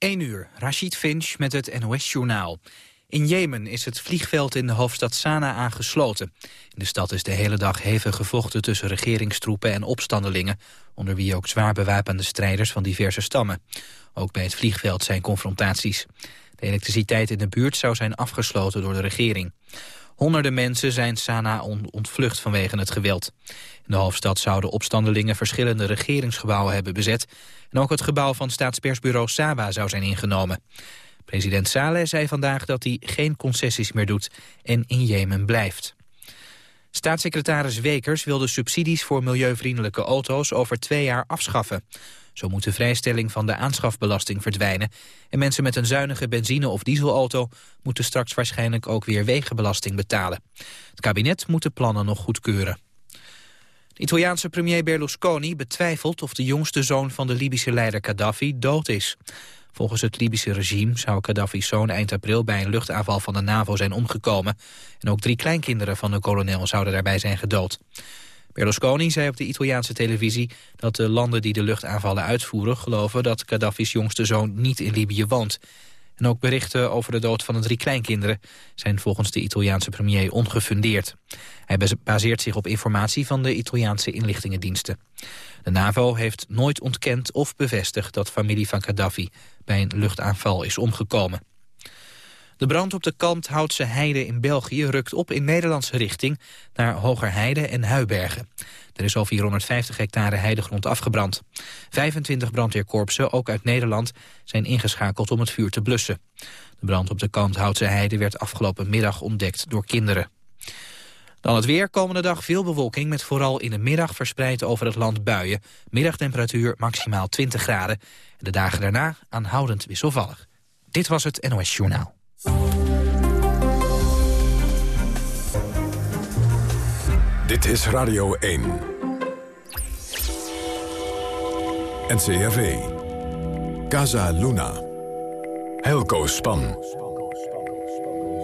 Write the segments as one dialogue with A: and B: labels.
A: 1 uur, Rashid Finch met het NOS-journaal. In Jemen is het vliegveld in de hoofdstad Sanaa aangesloten. In de stad is de hele dag hevig gevochten tussen regeringstroepen en opstandelingen... onder wie ook zwaar bewapende strijders van diverse stammen. Ook bij het vliegveld zijn confrontaties. De elektriciteit in de buurt zou zijn afgesloten door de regering. Honderden mensen zijn Sanaa ontvlucht vanwege het geweld. In de hoofdstad zouden opstandelingen verschillende regeringsgebouwen hebben bezet... en ook het gebouw van staatspersbureau Saba zou zijn ingenomen. President Saleh zei vandaag dat hij geen concessies meer doet en in Jemen blijft. Staatssecretaris Wekers wil de subsidies voor milieuvriendelijke auto's over twee jaar afschaffen. Zo moet de vrijstelling van de aanschafbelasting verdwijnen. En mensen met een zuinige benzine- of dieselauto moeten straks waarschijnlijk ook weer wegenbelasting betalen. Het kabinet moet de plannen nog goedkeuren. De Italiaanse premier Berlusconi betwijfelt of de jongste zoon van de Libische leider Gaddafi dood is. Volgens het Libische regime zou Gaddafi's zoon eind april bij een luchtaanval van de NAVO zijn omgekomen. En ook drie kleinkinderen van de kolonel zouden daarbij zijn gedood. Berlusconi zei op de Italiaanse televisie dat de landen die de luchtaanvallen uitvoeren geloven dat Gaddafi's jongste zoon niet in Libië woont. En ook berichten over de dood van de drie kleinkinderen zijn volgens de Italiaanse premier ongefundeerd. Hij baseert zich op informatie van de Italiaanse inlichtingendiensten. De NAVO heeft nooit ontkend of bevestigd dat familie van Gaddafi bij een luchtaanval is omgekomen. De brand op de Kalmthoutse Heide in België rukt op in Nederlandse richting naar Hogerheide en Huibergen. Er is al 450 hectare heidegrond afgebrand. 25 brandweerkorpsen, ook uit Nederland, zijn ingeschakeld om het vuur te blussen. De brand op de Kalmthoutse Heide werd afgelopen middag ontdekt door kinderen. Dan het weer, komende dag veel bewolking met vooral in de middag verspreid over het land buien. Middagtemperatuur maximaal 20 graden. En de dagen daarna aanhoudend wisselvallig. Dit was het NOS Journaal.
B: Dit is Radio 1. NCRV. Casa Luna. Helco Span.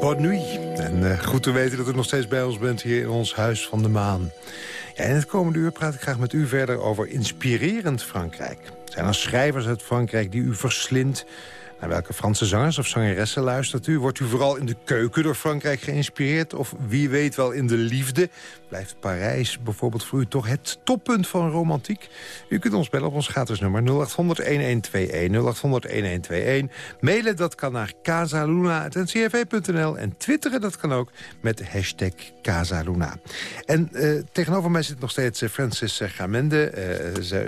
C: Bonne nuit. En uh, goed te weten dat u nog steeds bij ons bent hier in ons Huis van de Maan. Ja, in het komende uur praat ik graag met u verder over inspirerend Frankrijk. Zijn er schrijvers uit Frankrijk die u verslindt naar welke Franse zangers of zangeressen luistert u? Wordt u vooral in de keuken door Frankrijk geïnspireerd? Of wie weet wel in de liefde? Blijft Parijs bijvoorbeeld voor u toch het toppunt van romantiek? U kunt ons bellen op ons gratis nummer 0800-1121. 0800-1121. Mailen dat kan naar casaluna.ncrv.nl. En twitteren dat kan ook met hashtag Casaluna. En uh, tegenover mij zit nog steeds eh, Francis Gamende. Uh, zij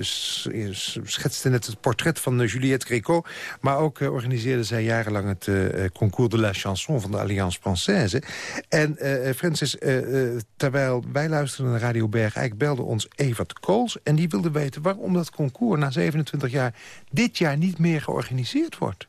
C: schetste net het portret van Juliette Gréco. Maar ook organiseerde zij jarenlang het Concours de la Chanson van de Alliance Française. En Francis, terwijl wij luisterden naar Radio Berg, belde ons Evert Kools. En die wilde weten waarom dat concours na 27 jaar dit jaar niet meer georganiseerd wordt.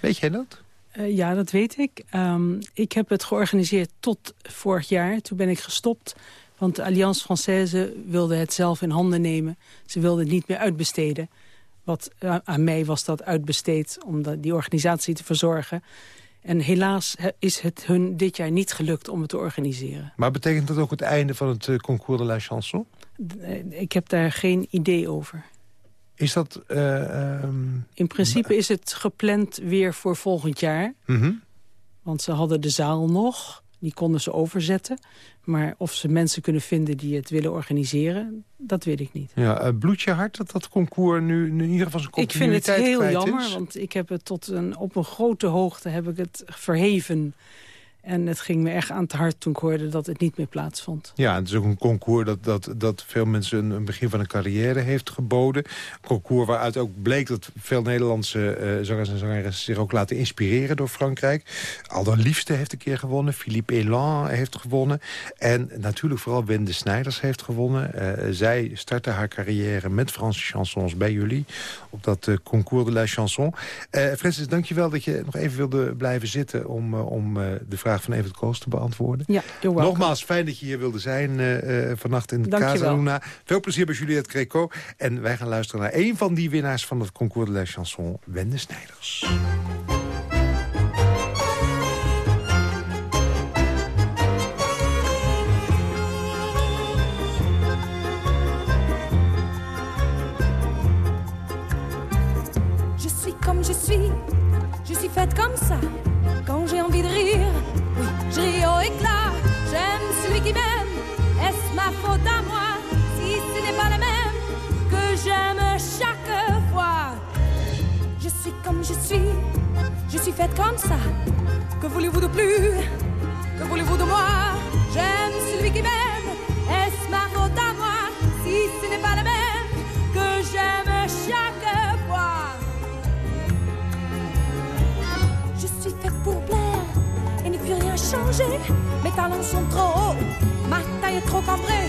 C: Weet jij dat?
D: ja, dat weet ik. Um, ik heb het georganiseerd tot vorig jaar. Toen ben ik gestopt. Want de Alliance Française wilde het zelf in handen nemen. Ze wilde het niet meer uitbesteden. Wat eh, aan mij was dat uitbesteed om die organisatie te verzorgen. En helaas is het hun dit jaar niet gelukt om het te organiseren.
C: Maar betekent dat ook het einde van het eh, Concours de la Chanson?
D: Eh, ik heb daar geen idee over.
C: Is dat...
D: Uh, In principe is het gepland weer voor volgend jaar.
C: Mhm.
D: Want ze hadden de zaal nog. Die konden ze overzetten. Maar of ze mensen kunnen vinden die het willen organiseren, dat weet ik niet.
C: Ja, uh, bloed je hart dat dat concours nu, in ieder geval zijn continuïteit
D: Ik vind het heel jammer, want ik heb het tot een, op een grote hoogte heb ik het verheven. En het ging me echt aan het hart toen ik hoorde dat het niet meer plaatsvond.
C: Ja, het is ook een concours dat, dat, dat veel mensen een, begin van een carrière heeft geboden. Een concours waaruit ook bleek dat veel Nederlandse uh, zangers en zangeressen... zich ook laten inspireren door Frankrijk. Aldo Liefste heeft een keer gewonnen. Philippe Elan heeft gewonnen. En natuurlijk vooral Wende Snijders heeft gewonnen. Uh, zij startte haar carrière met Franse chansons bij jullie... op dat uh, concours de la chanson. Francis, dankjewel dat je nog even wilde blijven zitten... om, om de vraag van Evert Koos te beantwoorden.
D: Ja,
C: Nogmaals, fijn dat je hier wilde zijn uh, vannacht in de Casa Luna. Veel plezier bij Juliette Greco. En wij gaan luisteren naar een van die winnaars van het Concours de la Chanson, Wende Snijders.
E: comme je suis, je suis faite comme ça. Suis comme je suis, je suis faite comme ça. Que voulez-vous de plus? Que voulez-vous de moi? J'aime celui qui m'aime, est-ce ma faute à moi? Si ce n'est pas le même que j'aime chaque fois. Je suis faite pour plaire et ne puis rien changer. Mes talents sont trop hauts, ma taille est trop cambrée.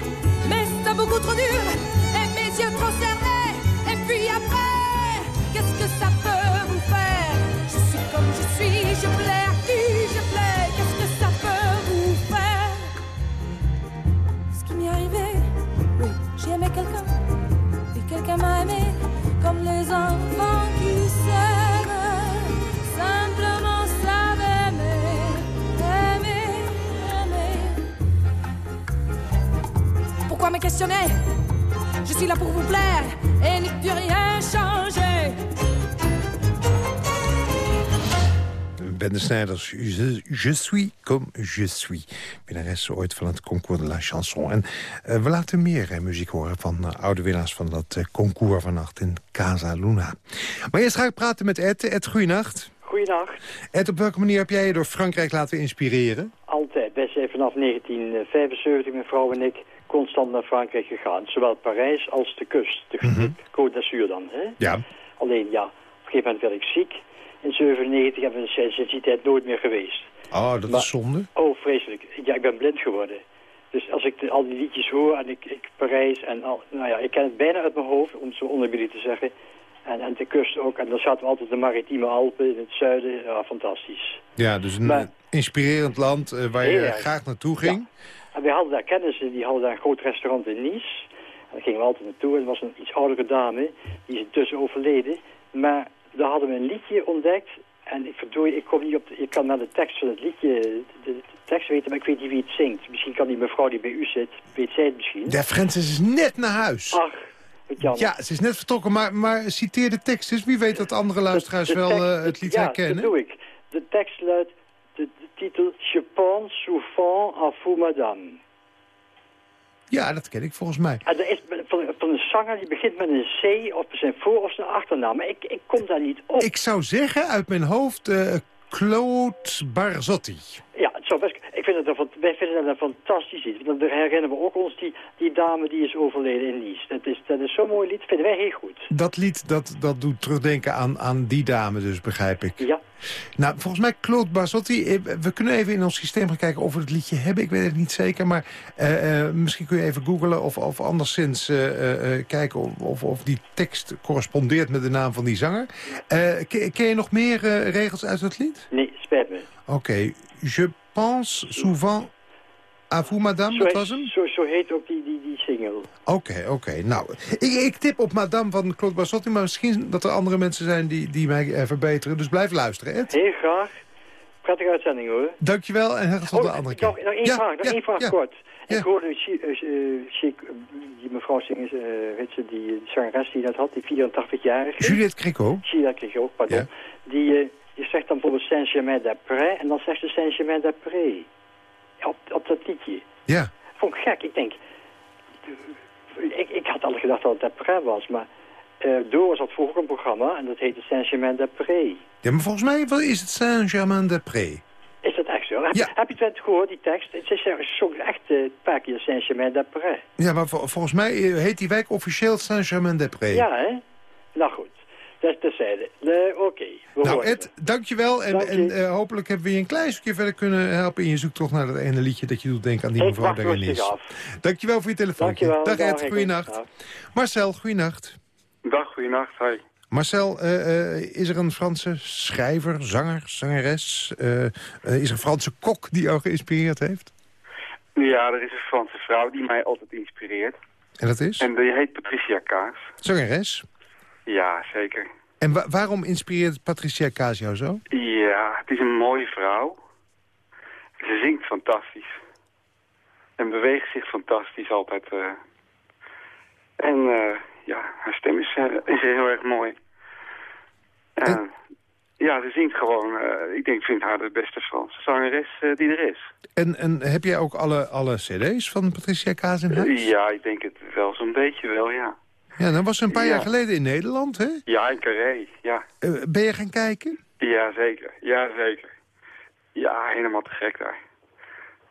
E: Questionner Je suis là pour vous plaire et n'y peut rien changer.
C: Ben de Snijders, je, je suis comme je suis. Winnares ooit van het Concours de la Chanson. En eh, we laten meer eh, muziek horen van eh, oude winnaars van dat concours vannacht in Casa Luna. Maar eerst ga ik praten met Ed. Ed, goeienacht.
F: Goeienacht.
C: Ed, op welke manier heb jij je door Frankrijk laten inspireren?
F: Altijd. Zijn vanaf 1975, mijn vrouw en ik, constant naar Frankrijk gegaan. Zowel Parijs als de kust. De
C: Mhm.
F: Côte d'Azur dan. Hè?
C: Ja.
F: Alleen ja, op een gegeven moment werd ik ziek. In 97 hebben we sinds die tijd nooit meer geweest.
C: Oh, dat
F: Maar-
C: is zonde.
F: Oh, vreselijk. Ja, ik ben blind geworden. Dus als ik de- al die liedjes hoor en ik, ik Parijs en al, nou ja, ik ken het bijna uit mijn hoofd, om het zo onder jullie te zeggen. En, en de kust ook. En dan zaten we altijd de maritieme Alpen in het zuiden. Ja, fantastisch.
C: Ja, dus een
F: Maar-
C: inspirerend land eh, waar je
F: erg.
C: graag naartoe ging.
F: En wij hadden daar kennissen, die hadden daar een groot restaurant in Nice. En daar gingen we altijd naartoe. En er was een iets oudere dame, die is intussen overleden. Maar daar hadden we een liedje ontdekt. En ik verdorie, ik kom niet op de, ik kan naar de tekst van het liedje, de, de tekst weten, maar ik weet niet wie het zingt. Misschien kan die mevrouw die bij u zit, weet zij het misschien.
C: De Francis is net naar huis.
F: Ach.
C: Ja, ze is net vertrokken, maar, maar citeer de tekst eens. Wie weet dat andere luisteraars
F: De- de
C: wel eh, het lied
F: ja,
C: herkennen.
F: dat doe ik. De tekst luidt, titel, Je pense souvent à vous madame.
C: Ja, dat ken ik volgens mij.
F: En er is van, van een zanger die begint met een C op zijn voor- of zijn achternaam. Maar ik, ik kom daar niet op.
C: Ik zou zeggen uit mijn hoofd eh, Claude Barzotti.
F: Ja, het zou best, vind het een, wij vinden dat een fantastisch lied. Want dan herinneren we ook ons die, die dame die is overleden in Nice. Dat is, dat is zo'n mooi lied, vinden wij heel goed.
C: Dat lied dat, dat doet terugdenken aan, aan die dame dus, begrijp ik.
F: Ja,
C: Nou, volgens mij Claude Barzotti. eh, We kunnen even in ons systeem gaan kijken of we het liedje hebben. Ik weet het niet zeker, maar eh, eh, misschien kun je even googlen... of, of anderszins kijken of, of, of die tekst correspondeert met de naam van die zanger. Ken, ken je nog meer regels uit het lied?
F: nee, spijt me.
C: Oké. Je pense souvent à vous, madame. Dat was hem?
F: zo, zo heet ook die, die, die single.
C: Oké, oké. Nou, ik, ik tip op madame van Claude Barzotti... maar misschien dat er andere mensen zijn die, die mij eh, verbeteren. Dus blijf luisteren, Ed.
F: Heel graag. Prettige uitzending hoor.
C: Dankjewel en tot de
F: Oh,
C: andere keer.
F: nog, nog één
C: Ja,
F: vraag, nog
C: ja,
F: één vraag
C: ja.
F: kort. Ik hoorde eh, die mevrouw zingen, uh, weet ze, die zangeres die dat had, die 84-jarige.
C: Juliette
F: je ook, pardon. Die, die zegt dan bijvoorbeeld Saint-Germain-des-Prés en dan zegt ze Saint-Germain-des-Prés. Op, op dat liedje.
C: Ja.
F: Vond ik gek. Ik denk, ik, ik had al gedacht dat het Des-Prés was, maar eh Door was dat vroeger een programma en dat heette Saint-Germain-des-Prés.
C: Ja, maar volgens mij is het Saint-Germain-des-Prés.
F: Is dat echt zo? Heb,
C: Ja.
F: heb je het gehoord, die tekst? Het is eh, echt eh, een paar keer Saint-Germain-des-Prés.
C: Ja, maar vol- volgens mij heet die wijk officieel Saint-Germain-des-Prés.
F: Ja, hè? Nou goed. Dat is terzijde. Eh, Oké.
C: Nou, Ed, dankjewel. En,
F: Dank je.
C: en eh, hopelijk hebben we je een klein stukje verder kunnen helpen... in je zoektocht naar dat ene liedje dat je doet denken aan die mevrouw daarin is.
F: af.
C: Dankjewel voor je telefoontje.
F: Dankjewel.
C: Dag Ed,
F: Dag,
C: goeienacht.
F: Dag.
C: Marcel, goeienacht.
G: Dag, goeienacht. Hoi.
C: Marcel, eh, eh, is er een Franse schrijver, zanger, zangeres? eh, eh, is er een Franse kok die jou geïnspireerd heeft?
G: Ja, er is een Franse vrouw die mij altijd inspireert.
C: En dat is?
G: En die heet Patricia Kaas.
C: Zangeres.
G: Ja, zeker.
C: En wa- waarom inspireert Patricia Kaas jou zo?
G: Ja, het is een mooie vrouw. Ze zingt fantastisch. En beweegt zich fantastisch altijd. eh. En eh, ja, haar stem is, eh, is heel erg mooi. En, Ja, ze zingt gewoon, ik denk, vind haar de beste Franse zangeres die er is.
C: En, en heb jij ook alle, alle cd's van Patricia Kaas in huis?
G: ja, ik denk het wel zo'n beetje wel, ja.
C: Ja, dan was ze een paar
G: Ja.
C: jaar geleden in Nederland, hè?
G: Ja, in Carré, ja.
C: Eh, ben je gaan kijken?
G: Ja, zeker. Ja, zeker. Ja, helemaal te gek daar.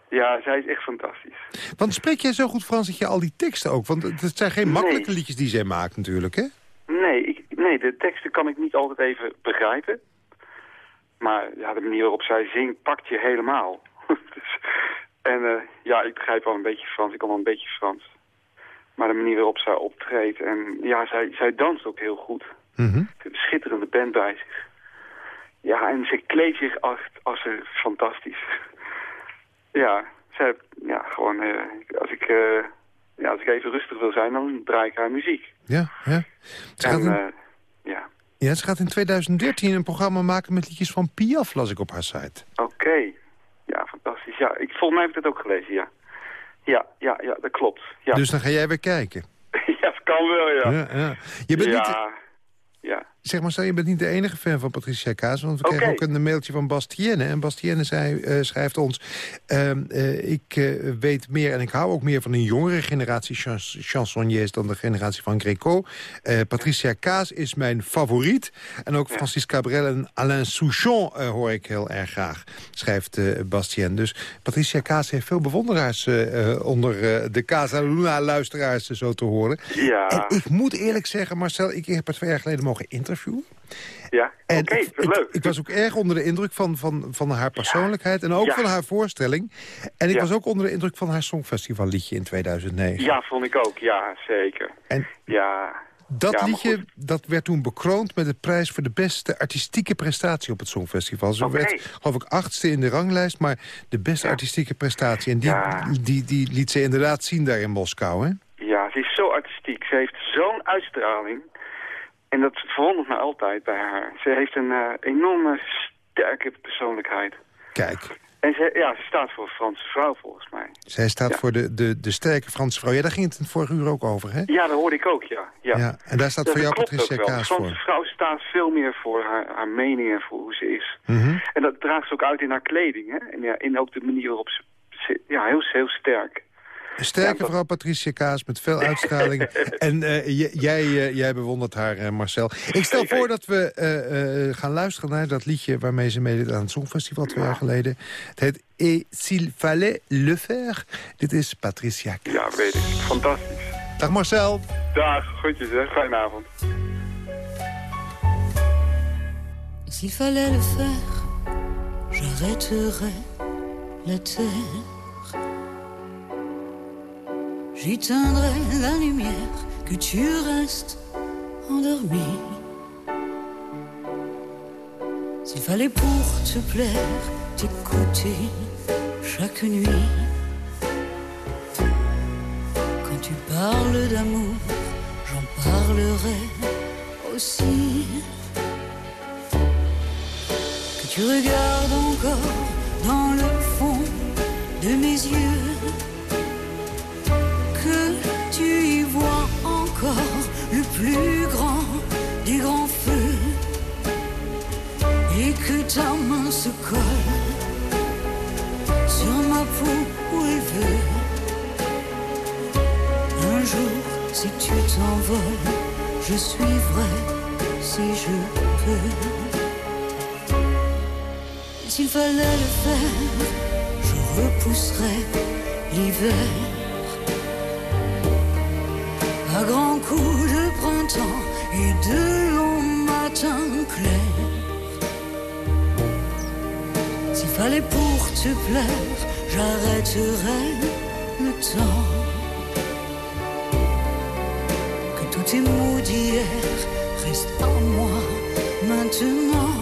G: Ja, zij is echt fantastisch.
C: Want spreek jij zo goed Frans dat je al die teksten ook... Want het zijn geen
G: Nee.
C: makkelijke liedjes die zij maakt natuurlijk, hè?
G: Nee, ik, nee, de teksten kan ik niet altijd even begrijpen. Maar ja, de manier waarop zij zingt pakt je helemaal. dus, en eh, ja, ik begrijp wel een beetje Frans. Ik kan wel een beetje Frans. Maar de manier waarop zij optreedt en ja, zij, zij danst ook heel goed.
C: Mhm.
G: Ze heeft een schitterende band bij zich. Ja, en ze kleedt zich als, als ze fantastisch. ja, zij, ja, gewoon, eh, als ik, eh, ja, als ik even rustig wil zijn, dan draai ik haar muziek.
C: Ja, ja. Ze gaat,
G: En,
C: in,
G: eh, ja,
C: ja, ze gaat in 2013 een programma maken met liedjes van Piaf, las ik op haar site.
G: oké. Ja, fantastisch. Ja, ik, volgens mij heb ik dat ook gelezen, ja. Ja, ja, ja, dat klopt. Ja,
C: Dus dan ga jij weer kijken.
G: ja dat kan wel, ja.
C: Ja, ja. Je bent niet. Zeg maar, stel, je bent niet de enige fan van Patricia Kaas. Want we
G: Oké.
C: kregen ook een mailtje van Bastienne. En Bastienne zei, eh, schrijft ons... ehm, eh, ik eh, weet meer en ik hou ook meer van een jongere generatie chans chansonniers... dan de generatie van Greco. Patricia Kaas is mijn favoriet. En ook Francis Cabrel en Alain Souchon hoor ik heel erg graag, schrijft Bastienne. Dus Patricia Kaas heeft veel bewonderaars onder de Casa Luna-luisteraars, zo te horen.
G: Ja,
C: En ik moet eerlijk zeggen, Marcel, ik heb haar twee jaar geleden mogen interviewen.
G: Ja. Oké,
C: ik-
G: leuk.
C: ik was ook erg onder de indruk van, van, van haar persoonlijkheid en ook
G: Ja.
C: van haar voorstelling. En ik
G: Ja.
C: was ook onder de indruk van haar Songfestivalliedje in 2009.
G: Ja, vond ik ook. Ja, zeker.
C: En
G: Ja,
C: dat
G: Ja,
C: liedje dat werd toen bekroond met de prijs voor de beste artistieke prestatie op het Songfestival. Ze
G: Oké.
C: werd, geloof ik, achtste in de ranglijst, maar de beste artistieke prestatie. En die, die, die liet ze inderdaad zien daar in Moskou, hè?
G: ja, ze is zo artistiek. Ze heeft zo'n uitstraling. En dat verwondert me altijd bij haar. Ze heeft een eh, enorme sterke persoonlijkheid.
C: Kijk,
G: En ze, ja, ze staat voor Franse vrouw volgens mij.
C: zij staat
G: Ja.
C: voor de, de, de sterke Franse vrouw. Ja, daar ging het in het vorige uur ook over, hè?
G: Ja, dat hoorde ik ook, ja. Ja,
C: Ja, en daar staat
G: Ja,
C: voor jou Patricia. Kaas
G: De Franse vrouw staat veel meer voor haar, haar mening en voor hoe ze is.
C: Mhm.
G: En dat draagt ze ook uit in haar kleding, hè. En ja, in ook de manier waarop ze... ze- Ja, heel, heel sterk.
C: Een sterke
G: Ja,
C: vrouw Patricia Kaas met veel uitstraling. en eh, jij, jij bewondert haar, eh, Marcel. Ik stel voor dat we eh, eh, gaan luisteren naar dat liedje... waarmee ze meedeed aan het Songfestival twee jaar geleden. Het heet Et s'il fallait le faire. Dit is Patricia Kaas.
G: Ja, weet ik. Fantastisch.
C: Dag Marcel.
G: Dag, groetjes hè. Fijne avond.
H: S'il fallait le faire, j'arrêterais la terre. J'éteindrais la lumière, que tu restes endormi. S'il fallait pour te plaire, t'écouter chaque nuit. Quand tu parles d'amour, j'en parlerai aussi que tu regardes encore dans le fond de mes yeux, ta main se colle sur ma peau où elle veut. Un jour, si tu t'envoles, je suivrai si je peux. S'il fallait le faire, je repousserais l'hiver. À grands coups de printemps et de fallait pour te plaire, j'arrêterais le temps. Que tous tes mots d'hier restent en moi maintenant.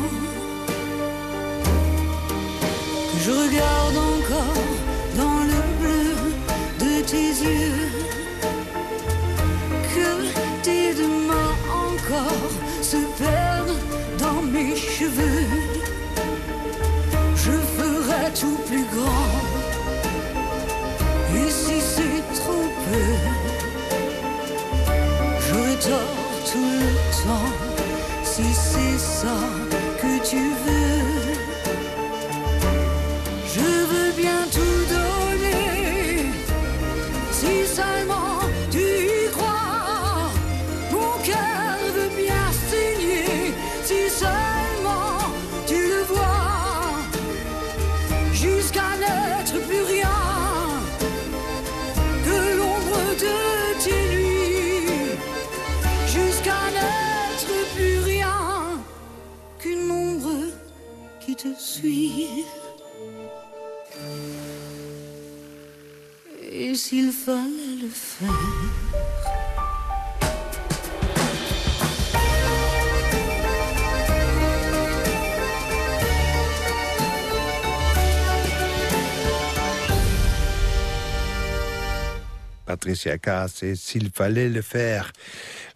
H: Que je regarde encore dans le bleu de tes yeux. Que tes deux mains encore se perdent dans mes cheveux. Tout plus grand. Et si c'est trop peu, j'aurai tort tout le temps. Si c'est ça
C: Patricia Kaas S'il fallait le faire.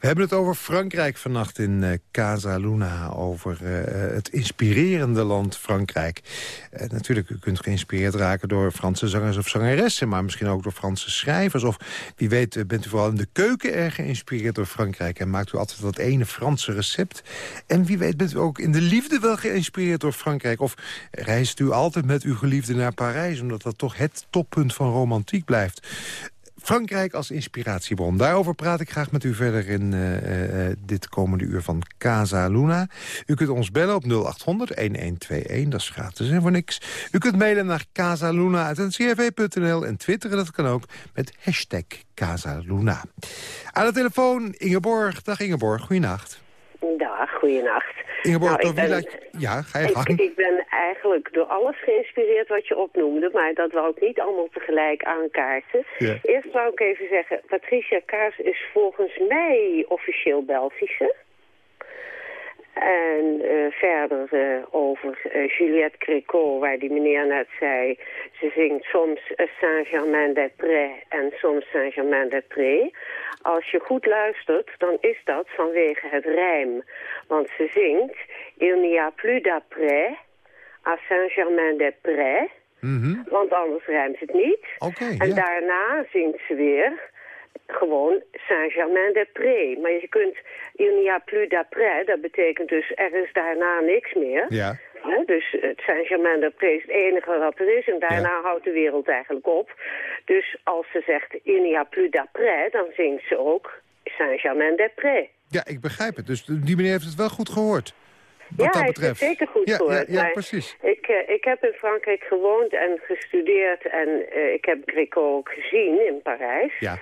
C: We hebben het over Frankrijk vannacht in eh, Casa Luna. Over eh, het inspirerende land Frankrijk. Eh, natuurlijk, u kunt geïnspireerd raken door Franse zangers of zangeressen... maar misschien ook door Franse schrijvers. Of wie weet bent u vooral in de keuken erg geïnspireerd door Frankrijk... en maakt u altijd dat ene Franse recept. En wie weet bent u ook in de liefde wel geïnspireerd door Frankrijk. Of reist u altijd met uw geliefde naar Parijs... omdat dat toch het toppunt van romantiek blijft. Frankrijk als inspiratiebron. Daarover praat ik graag met u verder in uh, uh, dit komende uur van Casa Luna. U kunt ons bellen op 0800-1121, dat is gratis en voor niks. U kunt mailen naar casaluna.ncrv.nl en twitteren, dat kan ook, met hashtag Casaluna. Aan de telefoon Ingeborg. Dag Ingeborg, goeienacht.
I: Dag, goeienacht.
C: Ingeborg,
I: Nou, ik ben-
C: lijkt... Ja, ga je
I: Ik, ben eigenlijk door alles geïnspireerd wat je opnoemde, maar dat wou ik niet allemaal tegelijk aankaarten.
C: Ja.
I: Eerst wou ik even zeggen, Patricia Kaas is volgens mij officieel Belgische. En eh, verder eh, over eh, Juliette Créco, waar die meneer net zei... ze zingt soms Saint-Germain-des-Prés en soms Saint-Germain-des-Prés. Als je goed luistert, dan is dat vanwege het rijm. Want ze zingt... Il n'y a plus d'après à Saint-Germain-des-Prés...
C: Mhm.
I: Want anders rijmt het niet. En
C: ja.
I: daarna zingt ze weer gewoon Saint-Germain-des-Prés. Maar je kunt Il n'y a plus d'après, dat betekent dus er is daarna niks meer.
C: Ja.
I: Dus het Saint-Germain-des-Prés is het enige wat er is en daarna houdt de wereld eigenlijk op. Dus als ze zegt Il n'y a plus d'après, dan zingt ze ook Saint-Germain-des-Prés.
C: ja, ik begrijp het. Dus die meneer heeft het wel goed gehoord. Wat
I: ja,
C: dat betreft.
I: het zeker goed
C: ja,
I: gehoord.
C: Ja, ja precies.
I: Ik, eh, ik heb in Frankrijk gewoond en gestudeerd en eh, ik heb Greco ook gezien in Parijs.
C: Ja.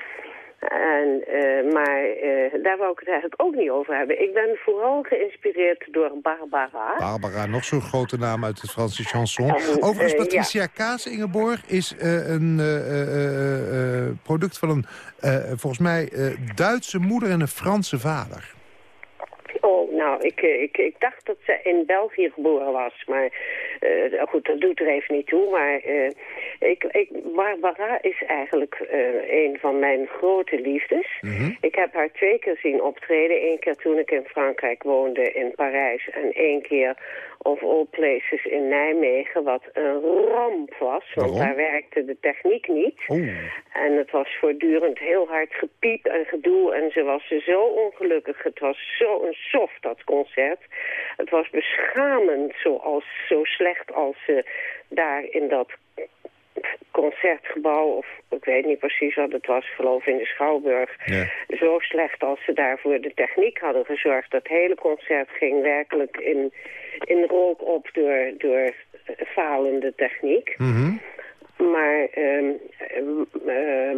I: En, eh, maar eh, daar wou ik het eigenlijk ook niet over hebben. Ik ben vooral geïnspireerd door Barbara.
C: Barbara, nog zo'n grote naam uit het Franse chanson.
I: En,
C: Overigens,
I: eh,
C: Patricia Kaas Ingeborg is een product van een, volgens mij, Duitse moeder en een Franse vader.
I: Oh, ik, eh, ik, ik dacht dat ze in België geboren was. Maar eh, goed, dat doet er even niet toe. Maar eh, ik, ik, Barbara is eigenlijk een van mijn grote liefdes. Ik heb haar twee keer zien optreden. Eén keer toen ik in Frankrijk woonde in Parijs. En één keer of all places in Nijmegen. Wat een ramp was. Want
C: Waarom?
I: daar werkte de techniek niet.
C: Oeh.
I: En het was voortdurend heel hard gepiep en gedoe. En ze was zo ongelukkig. Het was zo een soft, dat concert. Het was beschamend zoals, zo slecht als ze daar in dat concertgebouw... of ik weet niet precies wat het was, geloof in de Schouwburg...
C: Ja.
I: zo slecht als ze daar voor de techniek hadden gezorgd. Dat hele concert ging werkelijk in, in rook op door, door falende techniek.
C: Mhm.
I: Maar ehm, ehm, eh,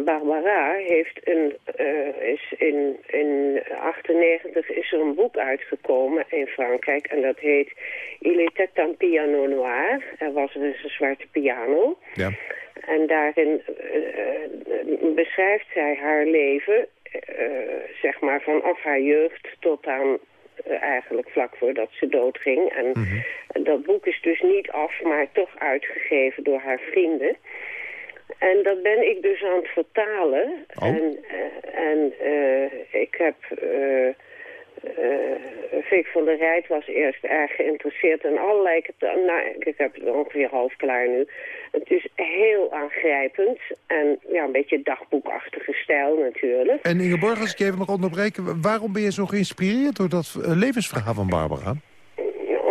I: Barbara heeft een, eh, is in, in 98 is er een boek uitgekomen in Frankrijk en dat heet Il était un piano noir. Er was dus een zwarte piano.
C: Ja.
I: En daarin eh, eh, beschrijft zij haar leven, eh, zeg maar vanaf haar jeugd tot aan eh, eigenlijk vlak voordat ze doodging. En dat boek is dus niet af, maar toch uitgegeven door haar vrienden. En dat ben ik dus aan het vertalen.
C: Oh.
I: En, eh, en eh, ik heb... eh, Vic van der Rijt was eerst erg geïnteresseerd in allerlei... Nou, ik heb het ongeveer half klaar nu. Het is heel aangrijpend en ja, een beetje dagboekachtige stijl natuurlijk.
C: En Ingeborg, als ik je even mag onderbreken... waarom ben je zo geïnspireerd door dat levensverhaal van Barbara?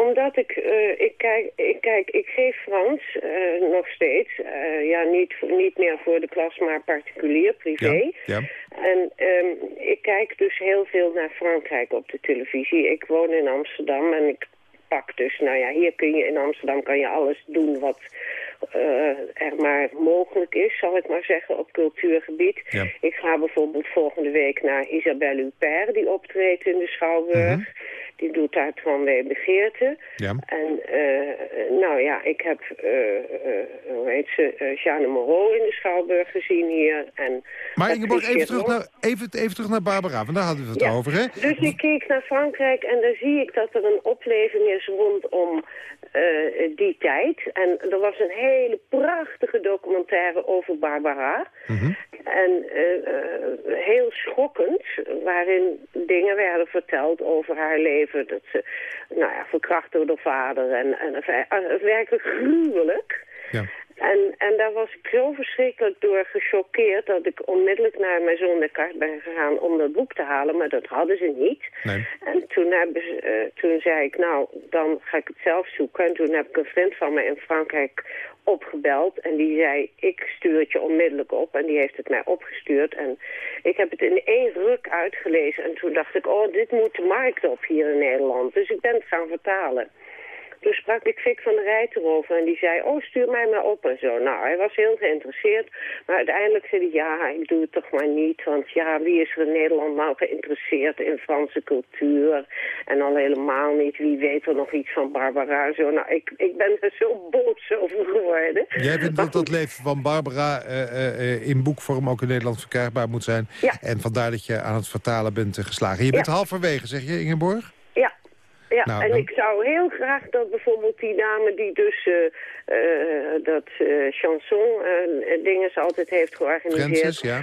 I: Omdat ik, eh, ik kijk, ik kijk, ik geef Frans eh, nog steeds. Eh, ja, niet, niet meer voor de klas, maar particulier, privé.
C: Ja, ja.
I: En ehm, ik kijk dus heel veel naar Frankrijk op de televisie. Ik woon in Amsterdam en ik pak dus, nou ja, hier kun je in Amsterdam kan je alles doen wat er maar mogelijk is, zal ik maar zeggen, op cultuurgebied.
C: Ja.
I: Ik ga bijvoorbeeld volgende week naar Isabelle Huppert, die optreedt in de Schouwburg. Die doet daar Tramway Begeerte.
C: Ja.
I: En eh, nou ja, ik heb, eh, eh, hoe heet ze, Jeanne Moreau in de Schouwburg gezien hier. En
C: Maar Ingeborg, even terug, naar, even, even terug naar Barbara, want daar hadden we het
I: Ja.
C: over, hè?
I: Dus ik keek naar Frankrijk en daar zie ik dat er een opleving is rondom eh, die tijd. En er was een hele prachtige documentaire over Barbara. En eh, eh, heel schokkend, waarin dingen werden verteld over haar leven. Dat ze, nou ja, verkracht door de vader en, en werkelijk gruwelijk.
C: Ja.
I: En, en daar was ik zo verschrikkelijk door gechoqueerd... dat ik onmiddellijk naar mijn zoon de kart ben gegaan om dat boek te halen. Maar dat hadden ze niet.
C: Nee.
I: En toen, hebben ze, eh, toen zei ik, nou, dan ga ik het zelf zoeken. En toen heb ik een vriend van me in Frankrijk opgebeld. En die zei, ik stuur het je onmiddellijk op. En die heeft het mij opgestuurd. En ik heb het in één ruk uitgelezen. En toen dacht ik, oh, dit moet de markt op hier in Nederland. Dus ik ben het gaan vertalen. Toen sprak ik Vic van der Rijt erover en die zei, oh stuur mij maar op en zo. Nou, hij was heel geïnteresseerd, maar uiteindelijk zei hij, ja, ik doe het toch maar niet. Want ja, wie is er in Nederland nou geïnteresseerd in Franse cultuur? En al helemaal niet, wie weet er nog iets van Barbara? Zo, nou, ik, ik ben er zo boos over geworden.
C: Jij vindt dat dat leven van Barbara eh, eh, eh, in boekvorm ook in Nederland verkrijgbaar moet zijn.
I: Ja.
C: En vandaar dat je aan het vertalen bent geslagen. Je bent
I: Ja.
C: halverwege, zeg je, Ingeborg?
I: Ja.
C: Nou,
I: en
C: dan-
I: ik zou heel graag dat bijvoorbeeld die dame die dus eh, eh, dat eh, chanson eh, dingen altijd heeft georganiseerd.
C: Francis, ja.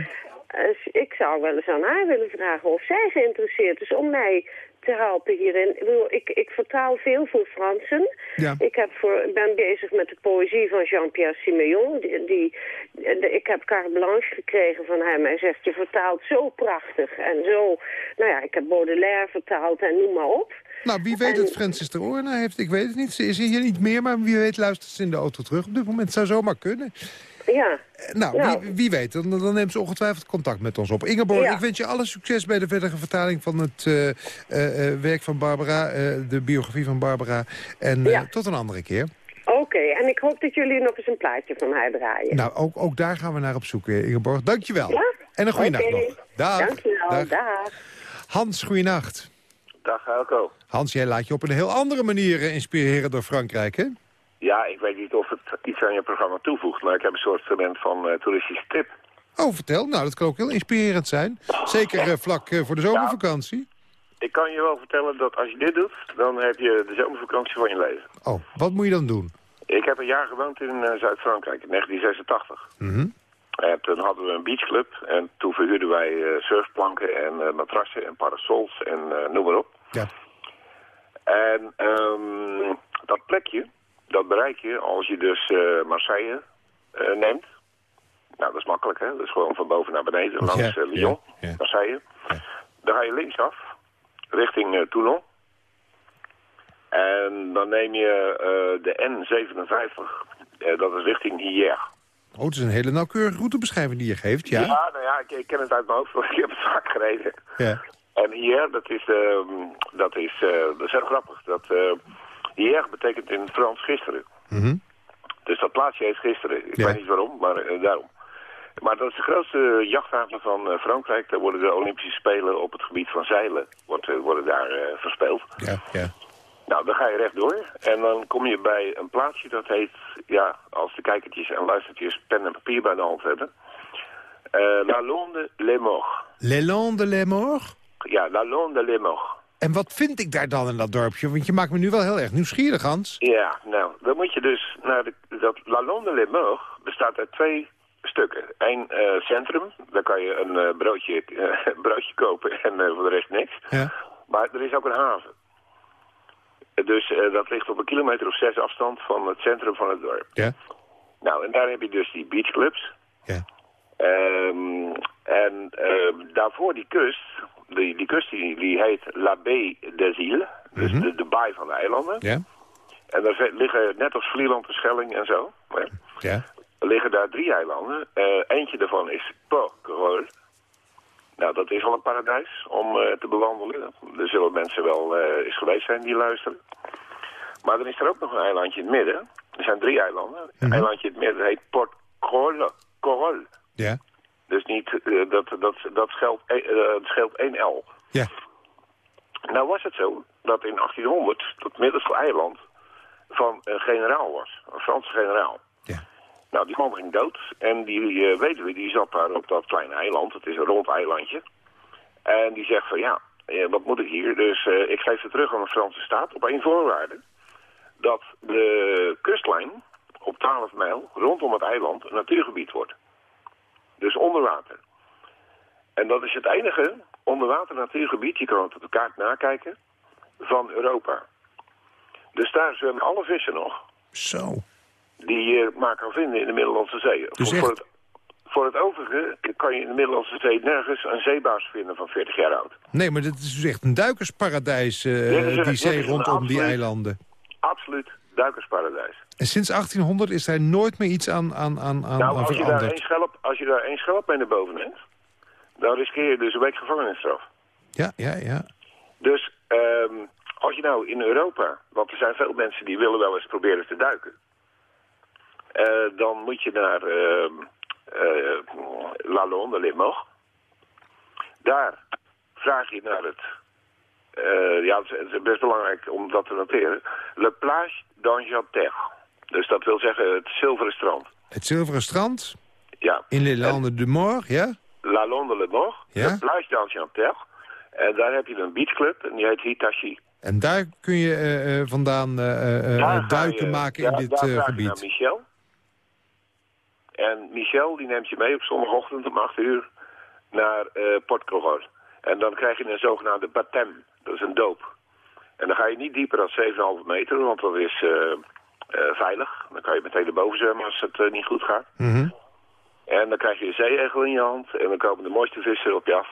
I: Ik zou wel eens aan haar willen vragen of zij geïnteresseerd is om mij te helpen hierin. Ik, bedoel, ik, ik vertaal veel voor Fransen.
C: Ja.
I: Ik heb voor, ben bezig met de poëzie van Jean-Pierre Siméon. Die, die, de- ik heb carte blanche gekregen van hem. Hij zegt, je vertaalt zo prachtig. En zo, nou ja, ik heb Baudelaire vertaald en noem maar op.
C: Nou, wie weet dat Francis de Oorna heeft. Ik weet het niet. Ze is hier niet meer, maar wie weet luistert ze in de auto terug. Op dit moment zou zomaar kunnen.
I: Ja.
C: Eh, Nou,
I: Nou.
C: Wie, wie weet, dan, dan neemt ze ongetwijfeld contact met ons op. Ingeborg,
I: Ja.
C: ik wens je alle succes bij de verdere vertaling van het eh, eh, werk van Barbara. eh, de biografie van Barbara. En eh,
I: Ja.
C: tot een andere keer.
I: Oké, en ik hoop dat jullie nog eens een plaatje van haar draaien.
C: Nou, ook, ook daar gaan we naar op zoek, Ingeborg. Dankjewel.
I: Ja?
C: En een goede nacht nog. Dag.
I: Dankjewel,
C: Dag.
I: dag.
C: Hans, goeienacht.
J: Dag Helco.
C: Hans, jij laat je op een heel andere manier inspireren door Frankrijk, hè?
J: Ja, ik weet niet of het iets aan je programma toevoegt, maar ik heb een soort student van eh toeristische tip.
C: Oh, vertel. Nou, dat kan ook heel inspirerend zijn. Zeker eh, vlak eh, voor de zomervakantie.
J: Ik kan je wel vertellen dat als je dit doet, dan heb je de zomervakantie van je leven.
C: Oh, wat moet je dan doen?
J: Ik heb een jaar gewoond in Zuid-Frankrijk, in 1986.
C: Mhm.
J: En toen hadden we een beachclub en toen verhuurden wij surfplanken en matrassen en parasols en noem maar op.
C: Ja.
J: En ehm, dat plekje, dat bereik je als je dus eh, Marseille eh, neemt. Nou, dat is makkelijk, hè? Dat is gewoon van boven naar beneden, langs
C: Ja,
J: eh, Lyon,
C: ja, ja.
J: Marseille. Dan ga je linksaf, richting Toulon. En dan neem je de N57, eh, dat is richting Hier.
C: Oh, het is een hele nauwkeurige routebeschrijving die je geeft, ja?
J: nou ja, ik, ik ken het uit mijn hoofd, want ik heb het vaak gereden.
C: Ja.
J: En hier, dat is, ehm, dat is, dat is heel grappig. Dat, hier betekent in het Frans gisteren.
C: Mhm.
J: Dus dat plaatsje heet gisteren. Ik
C: Ja.
J: weet niet waarom, maar eh, daarom. Maar dat is de grootste jachthaven van eh, Frankrijk. Daar worden de Olympische Spelen op het gebied van zeilen wordt, eh, worden daar eh, verspeeld.
C: Ja, ja.
J: Nou, dan ga je rechtdoor. En dan kom je bij een plaatsje dat heet... Ja, als de kijkertjes en luistertjes pen en papier bij de hand hebben. La Londe Les Morts.
C: Le Long de Les Morts?
J: Ja, La Londe Les Morts.
C: En wat vind ik daar dan in dat dorpje? Want je maakt me nu wel heel erg nieuwsgierig, Hans.
J: Ja, nou, dan moet je dus naar de, dat La Londe Les Morts bestaat uit twee stukken. Eén eh, centrum, daar kan je een eh, broodje, eh, broodje kopen en voor de rest niks.
C: Ja.
J: Maar er is ook een haven. Dus dat ligt op een kilometer of zes afstand van het centrum van het dorp.
C: Ja.
J: Nou, en daar heb je dus die beachclubs.
C: Ja.
J: Ehm, en ehm, daarvoor die kust, die, die kust die, die heet La Baie des Îles, dus de, de baai van de eilanden.
C: Ja.
J: En daar liggen, net als Vlieland, de Schelling en zo...
C: Ja.
J: er liggen daar drie eilanden. Eh, eentje daarvan is Porquerolles. Nou, dat is al een paradijs om eh, te bewandelen. Er zullen mensen wel eh, eens geweest zijn die luisteren. Maar dan is er ook nog een eilandje in het midden. Er zijn drie eilanden. Een eilandje in het midden heet Port. Corolle.
C: Ja.
J: Dus niet, eh, dat, dat, dat, scheelt, eh, eh, het scheelt één L.
C: Ja.
J: Nou was het zo dat in 1800 dat middelste eiland van een generaal was. Een Franse generaal.
C: Ja.
J: Nou, die man ging dood. En die eh weduwe, die zat daar op dat kleine eiland. Het is een rond eilandje. En die zegt van, ja, wat moet ik hier? Dus ik geef het terug aan de Franse staat op één voorwaarde. Dat de kustlijn op 12 mijl rondom het eiland een natuurgebied wordt. Dus onder water. En dat is het enige onderwater natuurgebied, je kan het op de kaart nakijken, van Europa. Dus daar zwemmen alle vissen nog
C: Zo.
J: die je maar kan vinden in de Middellandse Zee.
C: Dus
J: voor,
C: echt-
J: voor, het, voor het overige kan je in de Middellandse Zee nergens een zeebaars vinden van 40 jaar oud.
C: Nee, maar dit is dus echt een duikersparadijs, eh, die zee rondom die eilanden.
J: Absoluut duikersparadijs.
C: En sinds 1800 is daar nooit meer iets aan, aan, aan, aan,
J: nou,
C: aan
J: als je, daar één schelp, als je daar één schelp mee naar boven neemt, dan riskeer je dus een week gevangenisstraf.
C: Ja, ja, ja.
J: Dus ehm, als je nou in Europa, want er zijn veel mensen die willen wel eens proberen te duiken. eh, dan moet je naar ehm eh, La Londe, Limoges. Daar vraag je naar het, eh, ja het is, best belangrijk om dat te noteren, Le Plage d'Angleterre. Dus dat wil zeggen het zilveren strand.
C: Het Zilveren Strand
J: Ja.
C: in Les Landes de Mort, ja?
J: La Londe, Limoges,
C: Ja?
J: Le Plage. En daar heb je een beachclub en die heet Hitachi.
C: En daar kun je eh, eh, vandaan eh, eh, duiken
J: je-
C: maken
J: ja,
C: in dit
J: daar je naar
C: gebied.
J: Michel. En Michel die neemt je mee op zondagochtend om 8 uur naar Port Corolle. En dan krijg je een zogenaamde baptême. Dat is een doop. En dan ga je niet dieper dan 7,5 meter, want dat is veilig. Dan kan je meteen erboven zwemmen als het eh, niet goed gaat.
C: Mhm.
J: En dan krijg je een zeeegel in je hand en dan komen de mooiste vissen op je af.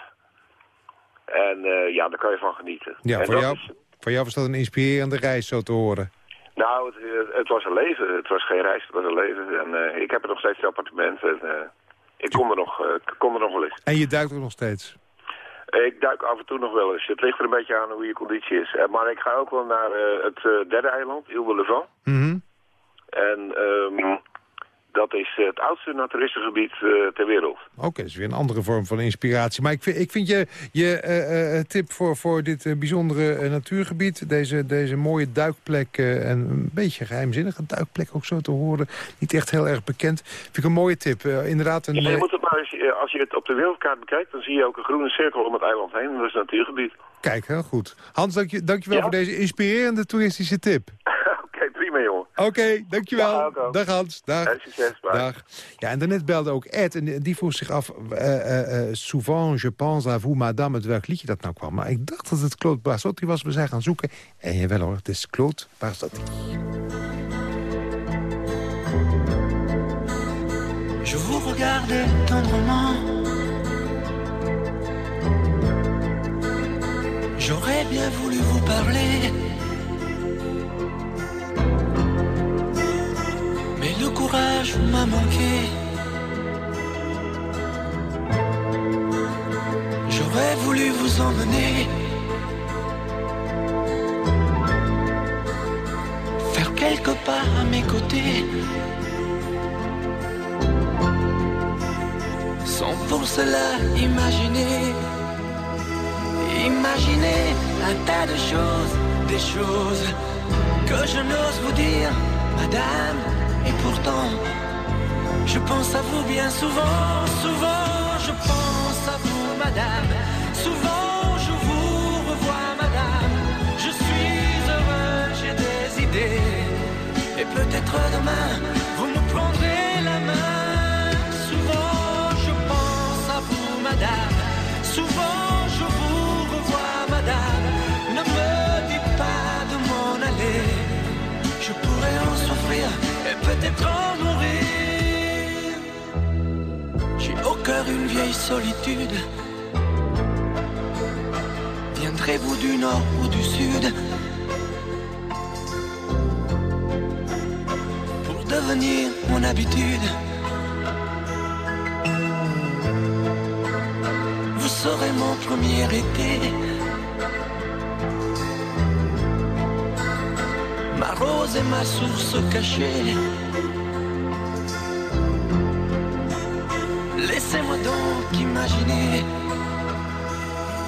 J: En eh, ja, daar kan je van genieten.
C: Ja,
J: en
C: voor jou,
J: is-
C: voor jou was dat een inspirerende reis, zo te horen.
J: nou, het, eh, het was een leven. Het was geen reis, het was een leven. En eh, ik heb er nog steeds een appartement. En, eh, ik kom er, nog, eh, kom er nog wel eens.
C: En je duikt ook nog steeds.
J: Ik duik af en toe nog wel eens. Het ligt er een beetje aan hoe je conditie is. Eh, maar ik ga ook wel naar eh, het eh, derde eiland, Ile de Levant.
C: Mhm.
J: En ehm, dat is het oudste naturistengebied eh, ter wereld.
C: Oké, dat is weer een andere vorm van inspiratie. Maar ik vind, ik vind je, je eh, eh, tip voor, voor dit eh, bijzondere eh, natuurgebied... Deze, deze mooie duikplek eh, en een beetje geheimzinnige duikplek ook zo te horen... niet echt heel erg bekend. Vind ik een mooie tip. Eh, inderdaad een...
J: Ja, je
C: eh,
J: moet het maar eens, eh, als je het op de wereldkaart bekijkt, dan zie je ook een groene cirkel om het eiland heen. En dat is een natuurgebied.
C: Kijk, heel goed. Hans, dank je, dankjewel
J: Ja?
C: voor deze inspirerende toeristische tip.
J: Oké.
C: Oké, dankjewel.
J: Ook ook.
C: Dag Hans. Dag.
J: Succes.
C: Dag. Ja, en daarnet belde ook Ed en die vroeg zich af... eh, eh, eh, souvent, je pense à vous, madame, uit welk liedje dat nou kwam. Maar ik dacht dat het Claude Barzotti was. We zijn gaan zoeken. En jawel hoor, het is Claude Barzotti.
K: Je vous regardais tendrement. J'aurais bien voulu vous parler. Courage m'a manqué. J'aurais voulu vous emmener. Faire quelques pas à mes côtés. Sans pour cela imaginer, imaginer un tas de choses, des choses que je n'ose vous dire, madame. Et pourtant, je pense à vous bien souvent, souvent, je pense à vous, madame. Souvent, je vous revois, madame. Je suis heureux, j'ai des idées. Et peut-être demain, vous me prendrez la main. Souvent, je pense à vous, madame. Souvent, J'ai au cœur une vieille solitude. Viendrez-vous du nord ou du sud?
L: Devenir mon habitude. Vous serez mon premier été. Ma rose et ma source cachée. Laissez-moi donc imaginer,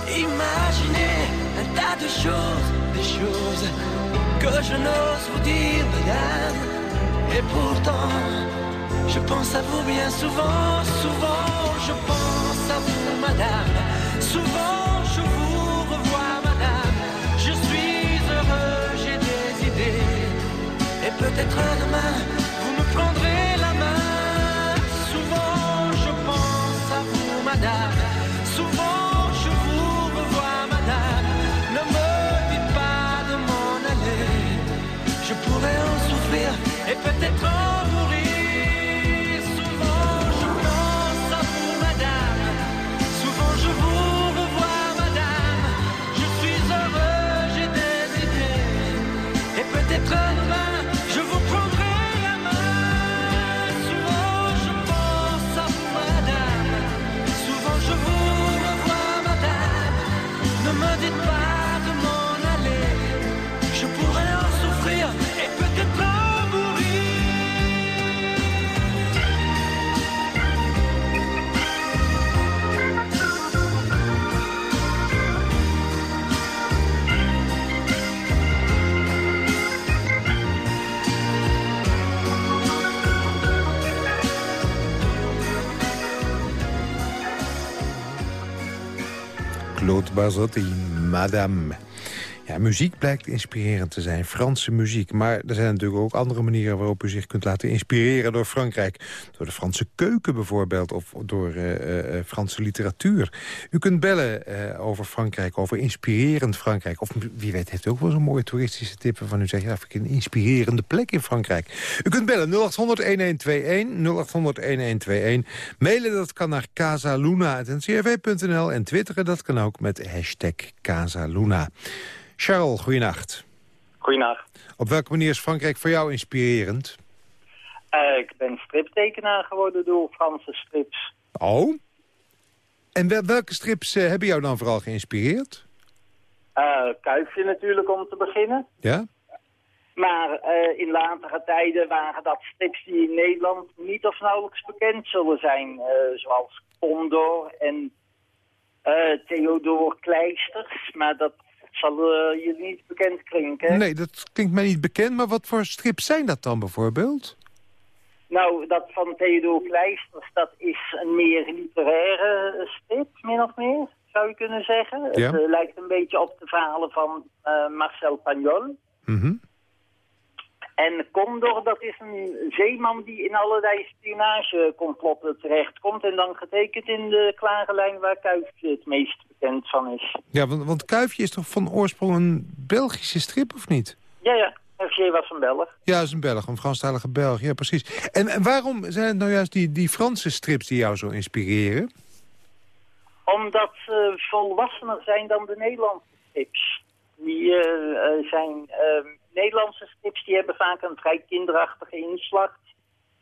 L: imaginer un tas de choses, des choses que je n'ose vous dire, madame. Et pourtant, je pense à vous bien souvent, souvent, je pense à vous, madame. Souvent, peut-être demain, vous me prendrez la main. Souvent, je pense à vous, madame. Souvent, je vous revois, madame. Ne me dites pas de m'en aller. Je pourrais en souffrir et peut-être
C: Claude Barzotti, Madame. Ja, muziek blijkt inspirerend te zijn, Franse muziek. Maar er zijn natuurlijk ook andere manieren waarop u zich kunt laten inspireren door Frankrijk. Door de Franse keuken bijvoorbeeld, of door eh, eh, Franse literatuur. U kunt bellen eh, over Frankrijk, over inspirerend Frankrijk. Of wie weet heeft u ook wel zo'n mooie toeristische tip... waarvan u zegt, ja, vind ik een inspirerende plek in Frankrijk. U kunt bellen 0800-1121, 0800-1121. Mailen dat kan naar casaluna.ncrv.nl en twitteren dat kan ook met hashtag Casaluna. Charles, goeienacht.
M: Goeienacht.
C: Op welke manier is Frankrijk voor jou inspirerend?
M: Eh, ik ben striptekenaar geworden door Franse strips.
C: Oh? En wel- welke strips eh, hebben jou dan vooral geïnspireerd?
M: Eh Kuifje natuurlijk om te beginnen.
C: Ja?
M: Maar in latere tijden waren dat strips die in Nederland niet of nauwelijks bekend zullen zijn. zoals Condor en Theodor Kleisters. Maar dat zal eh, je niet bekend klinken.
C: Nee, dat klinkt mij niet bekend, maar wat voor strips zijn dat dan bijvoorbeeld?
M: Nou, dat van Theodor Kleisters, dat is een meer literaire strip, min of meer, zou je kunnen zeggen.
C: Ja.
M: Het eh, lijkt een beetje op de verhalen van eh, Marcel Pagnol.
C: Mhm.
M: En Condor, dat is een zeeman die in allerlei spionagecomplotten terechtkomt... en dan getekend in de klare lijn waar Kuifje het meest bekend van is.
C: Ja, want, want Kuifje is toch van oorsprong een Belgische strip, of niet?
M: Ja, ja, Hergé was een Belg.
C: Ja, is een Belg, een Franstalige Belg, ja precies. En, en waarom zijn het nou juist die, die Franse strips die jou zo inspireren?
M: Omdat ze volwassener zijn dan de Nederlandse strips. Die eh, eh, zijn eh, Nederlandse strips die hebben vaak een vrij kinderachtige inslag.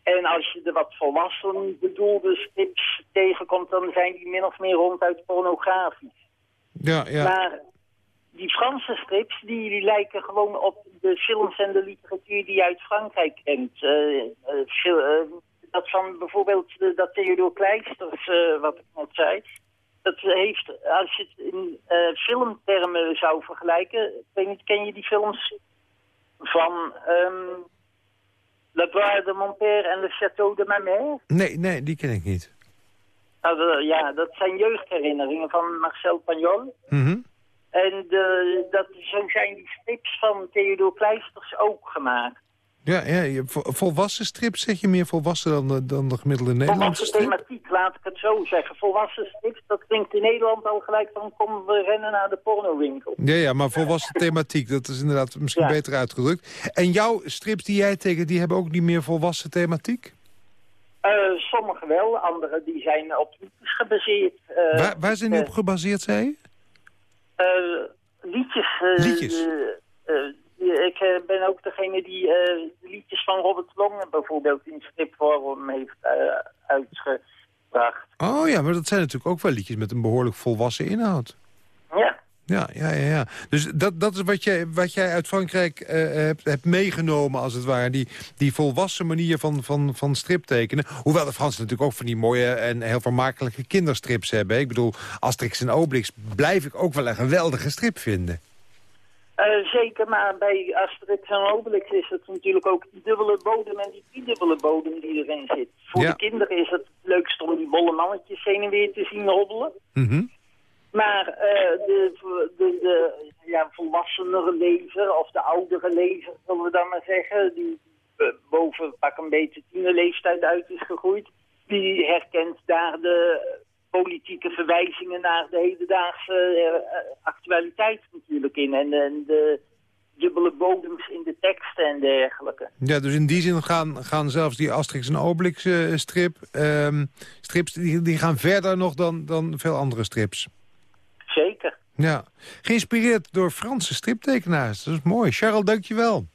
M: En als je de wat volwassen bedoelde strips tegenkomt, dan zijn die min of meer ronduit pornografisch.
C: Ja, ja.
M: Maar die Franse strips, die, die lijken gewoon op de films en de literatuur die je uit Frankrijk kent. Eh, eh, eh, dat van bijvoorbeeld de, dat Theodor Kleisters, wat ik net zei. Dat heeft, als je het in filmtermen zou vergelijken, ik weet niet, ken je die films van ehm Le Bois de Mon Père en Le Château de Ma Mère?
C: Nee, nee, die ken ik niet.
M: Nou, ja, dat zijn jeugdherinneringen van Marcel Pagnol.
C: Mhm.
M: En de, dat, zo zijn die strips van Theodor Kleisters ook gemaakt.
C: Ja, ja volwassen strips zeg je meer volwassen dan de, dan de gemiddelde Nederlandse
M: Volwassen
C: strip?
M: thematiek, laat ik het zo zeggen. Volwassen strips, dat klinkt in Nederland al gelijk van kom we rennen naar de pornowinkel.
C: Ja, ja, maar volwassen thematiek, dat is inderdaad misschien
M: Ja.
C: beter uitgedrukt. En jouw strips die jij tekent, die hebben ook niet meer volwassen thematiek?
M: Eh, sommige wel, andere die zijn op liedjes gebaseerd. Eh,
C: waar, waar zijn die
M: eh,
C: op gebaseerd, zei je?
M: liedjes.
C: Liedjes?
M: Eh, ik eh, ben ook degene die eh, de liedjes van Robert Longen bijvoorbeeld in stripvorm heeft uitgebracht.
C: Oh ja, maar dat zijn natuurlijk ook wel liedjes met een behoorlijk volwassen inhoud.
M: Ja.
C: Ja, ja, ja. ja. Dus dat, dat is wat jij, wat jij uit Frankrijk hebt, hebt meegenomen, als het ware. Die, die volwassen manier van, van, van striptekenen. Hoewel de Fransen natuurlijk ook van die mooie en heel vermakelijke kinderstrips hebben. Ik bedoel, Asterix en Obelix blijf ik ook wel een geweldige strip vinden.
M: Eh, zeker, maar bij Asterix en Obelix is het natuurlijk ook die dubbele bodem en die driedubbele bodem die erin zit. Voor
C: Ja.
M: de kinderen is het leukst om die bolle mannetjes heen en weer te zien hobbelen.
C: Mhm.
M: Maar eh, de, de, de ja, volwassenere lezer, of de oudere lezer, zullen we dan maar zeggen, die eh, boven pak een beetje tienerleeftijd uit is gegroeid, die herkent daar de politieke verwijzingen naar de hedendaagse eh, eh, actualiteit natuurlijk in. En, en de dubbele bodems in de teksten en dergelijke.
C: Ja, dus in die zin gaan, gaan zelfs die Asterix en Obelix eh, strip, ehm, strips... Die, die gaan verder nog dan, dan veel andere strips.
M: Zeker.
C: Ja. Geïnspireerd door Franse striptekenaars. Dat is mooi. Charles, dankjewel.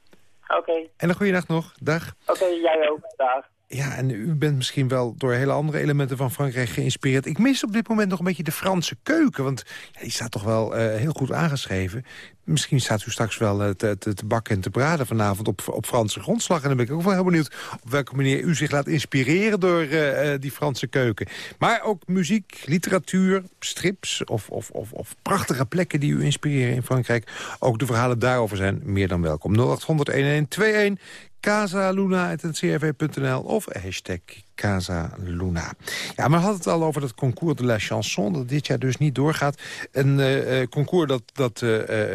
M: Oké,
C: En een goede nacht nog. Dag.
M: oké, jij ook. Dag.
C: Ja, en u bent misschien wel door hele andere elementen van Frankrijk geïnspireerd. Ik mis op dit moment nog een beetje de Franse keuken. Want ja, die staat toch wel eh, heel goed aangeschreven. Misschien staat u straks wel eh, te, bakken en te braden vanavond op, op Franse grondslag. En dan ben ik ook wel heel benieuwd op welke manier u zich laat inspireren door eh, die Franse keuken. Maar ook muziek, literatuur, strips of, of, of, of prachtige plekken die u inspireren in Frankrijk. Ook de verhalen daarover zijn meer dan welkom. 0800-1121. casaluna.ncrv.nl of hashtag Casaluna. Ja, maar we hadden het al over dat concours de la chanson... dat dit jaar dus niet doorgaat. Een eh, eh, concours dat, dat eh,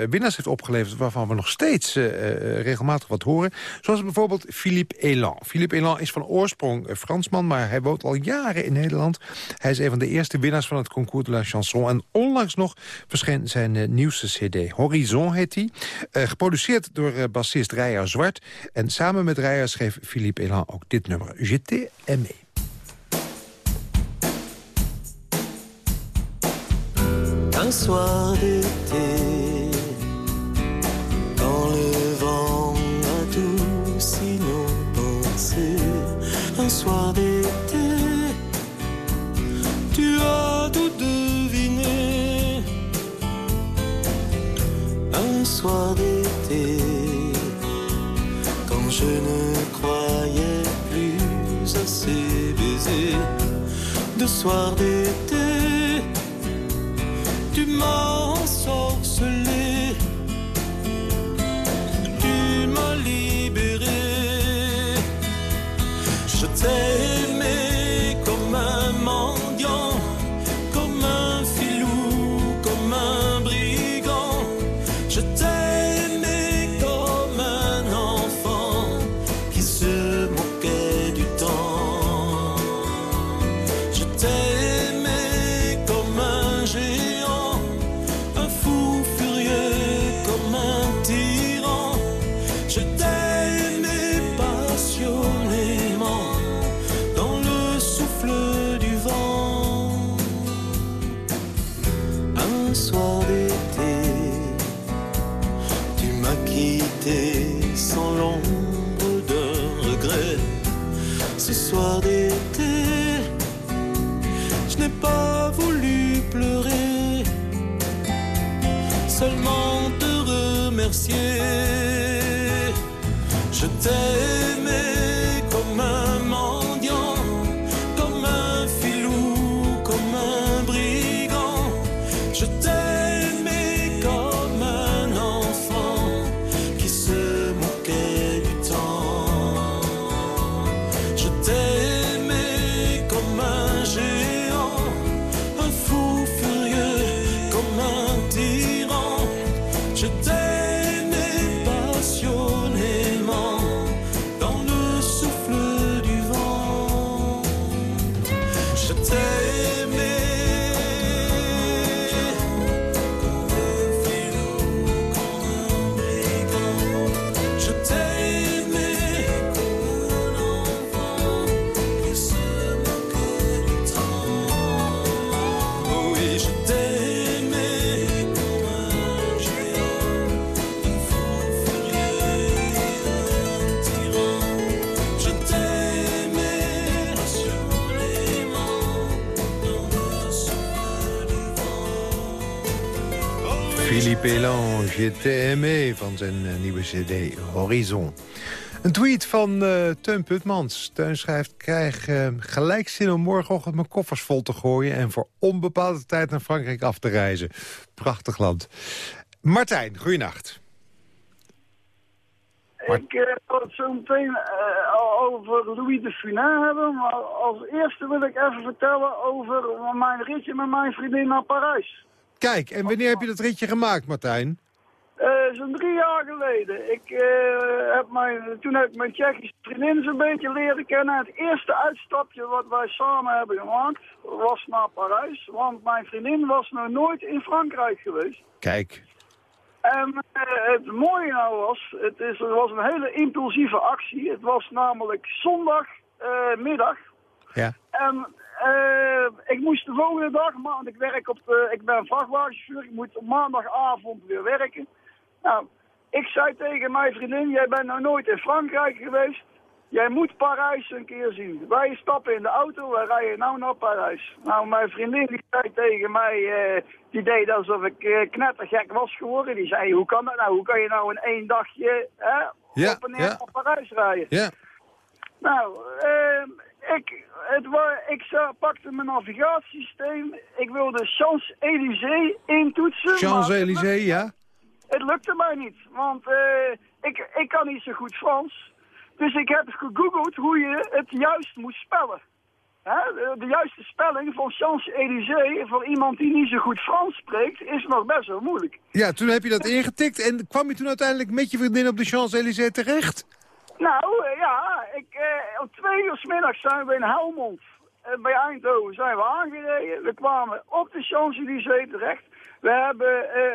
C: winnaars heeft opgeleverd... waarvan we nog steeds regelmatig wat horen. Zoals bijvoorbeeld Philippe Elan. Philippe Elan is van oorsprong Fransman... maar hij woont al jaren in Nederland. Hij is een van de eerste winnaars van het concours de la chanson. En onlangs nog verscheen zijn nieuwste cd. Horizon heet hij. Geproduceerd door bassist Rijer Zwart. En samen met Rijer schreef Philippe Elan ook dit nummer. Aimé.
K: Un soir d'été, quand le vent adoucit nos pensées, un soir d'été, tu as tout deviné. Un soir d'été, quand je ne croyais plus assez baiser, de soir d'été
C: Pélan, j'étais aimé van zijn eh, nieuwe cd Horizon. Een tweet van uh, Teun Putmans. Teun schrijft, krijg uh, gelijk zin om morgenochtend mijn koffers vol te gooien... en voor onbepaalde tijd naar Frankrijk af te reizen. Prachtig land. Martijn, goeienacht.
N: Ik uh, wil het zo meteen over Louis de Funès hebben. Maar als eerste wil ik even vertellen over mijn ritje met mijn vriendin naar Parijs.
C: Kijk, en wanneer heb je dat ritje gemaakt, Martijn?
N: Uh, Zo'n drie jaar geleden. Ik, uh, heb mijn, toen heb ik mijn Tsjechische vriendin zo'n beetje leren kennen. Het eerste uitstapje wat wij samen hebben gemaakt was naar Parijs. Want mijn vriendin was nog nooit in Frankrijk geweest.
C: Kijk.
N: En uh, het mooie nou was, het, is, het was een hele impulsieve actie. Het was namelijk zondagmiddag.
C: ja.
N: En uh, ik moest de volgende dag, want ik werk op de, ik ben vrachtwagenchauffeur, ik moet op maandagavond weer werken. Nou, ik zei tegen mijn vriendin, jij bent nog nooit in Frankrijk geweest. Jij moet Parijs een keer zien. Wij stappen in de auto, wij rijden nou naar Parijs. Nou, mijn vriendin die zei tegen mij, uh, die deed alsof ik uh, knettergek was geworden. Die zei, hoe kan dat nou? Hoe kan je nou in één dagje hè,
C: ja,
N: op en neer
C: ja.
N: naar Parijs rijden?
C: Ja.
N: Nou, uh, ik, het ik pakte mijn navigatiesysteem. Ik wilde Champs-Élysées intoetsen.
C: Champs-Élysées, ja.
N: Het lukte mij niet, want uh, ik, ik kan niet zo goed Frans. Dus ik heb gegoogeld hoe je het juist moet spellen. Hè? De, juiste spelling van Champs-Élysées voor iemand die niet zo goed Frans spreekt is nog best wel moeilijk.
C: Ja, toen heb je dat ingetikt en kwam je toen uiteindelijk met je vriendin op de Champs-Élysées terecht?
N: Nou, uh, ja, ik, uh, om twee uur s middags zijn we in Helmond. Uh, bij Eindhoven zijn we aangereden. We kwamen op de Champs-Élysées terecht. We hebben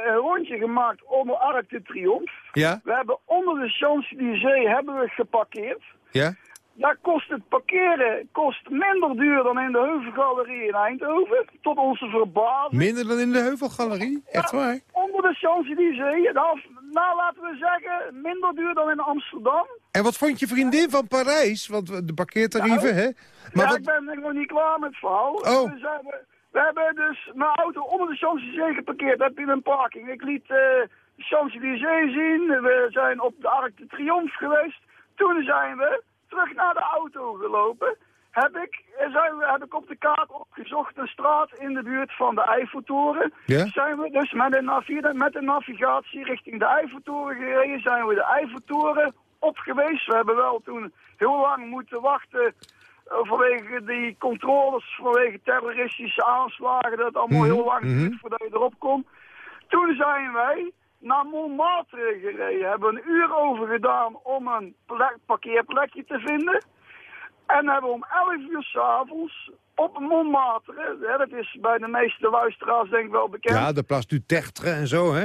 N: een rondje gemaakt onder Arc de Triomphe.
C: Ja.
N: We hebben onder de Champs-Élysées hebben we geparkeerd.
C: Ja.
N: Daar kost het parkeren kost minder duur dan in de Heuvelgalerie in Eindhoven. Tot onze verbazing.
C: Minder dan in de Heuvelgalerie? Echt
N: ja,
C: waar?
N: Onder de Champs-Élysées. Nou, nou, laten we zeggen, minder duur dan in Amsterdam.
C: En wat vond je vriendin van Parijs? Want de parkeertarieven,
N: nou,
C: hè? Maar
N: ja,
C: wat...
N: ik ben nog niet klaar met het verhaal.
C: Oh.
N: Dus we hebben dus mijn auto onder de Champs-Élysées geparkeerd. Heb je een parking. Ik liet uh, de Champs-Élysées zien. We zijn op de Arc de Triomphe geweest. Toen zijn we terug naar de auto gelopen. Heb ik, zijn we, heb ik op de kaart opgezocht een straat in de buurt van de Eiffeltoren.
C: Ja?
N: Zijn we dus met de, met de navigatie richting de Eiffeltoren gereden. Zijn we de Eiffeltoren op geweest. We hebben wel toen heel lang moeten wachten vanwege die controles, vanwege terroristische aanslagen. Dat het allemaal
C: Mhm,
N: heel lang
C: mhm.
N: duurt voordat je erop komt. Toen zijn wij naar Montmartre gereden. Hebben een uur over gedaan om een plek, parkeerplekje te vinden. En hebben om 11 uur s'avonds op Montmartre, hè, dat is bij de meeste luisteraars denk ik wel bekend.
C: Ja, de Place du Tertre en zo, hè?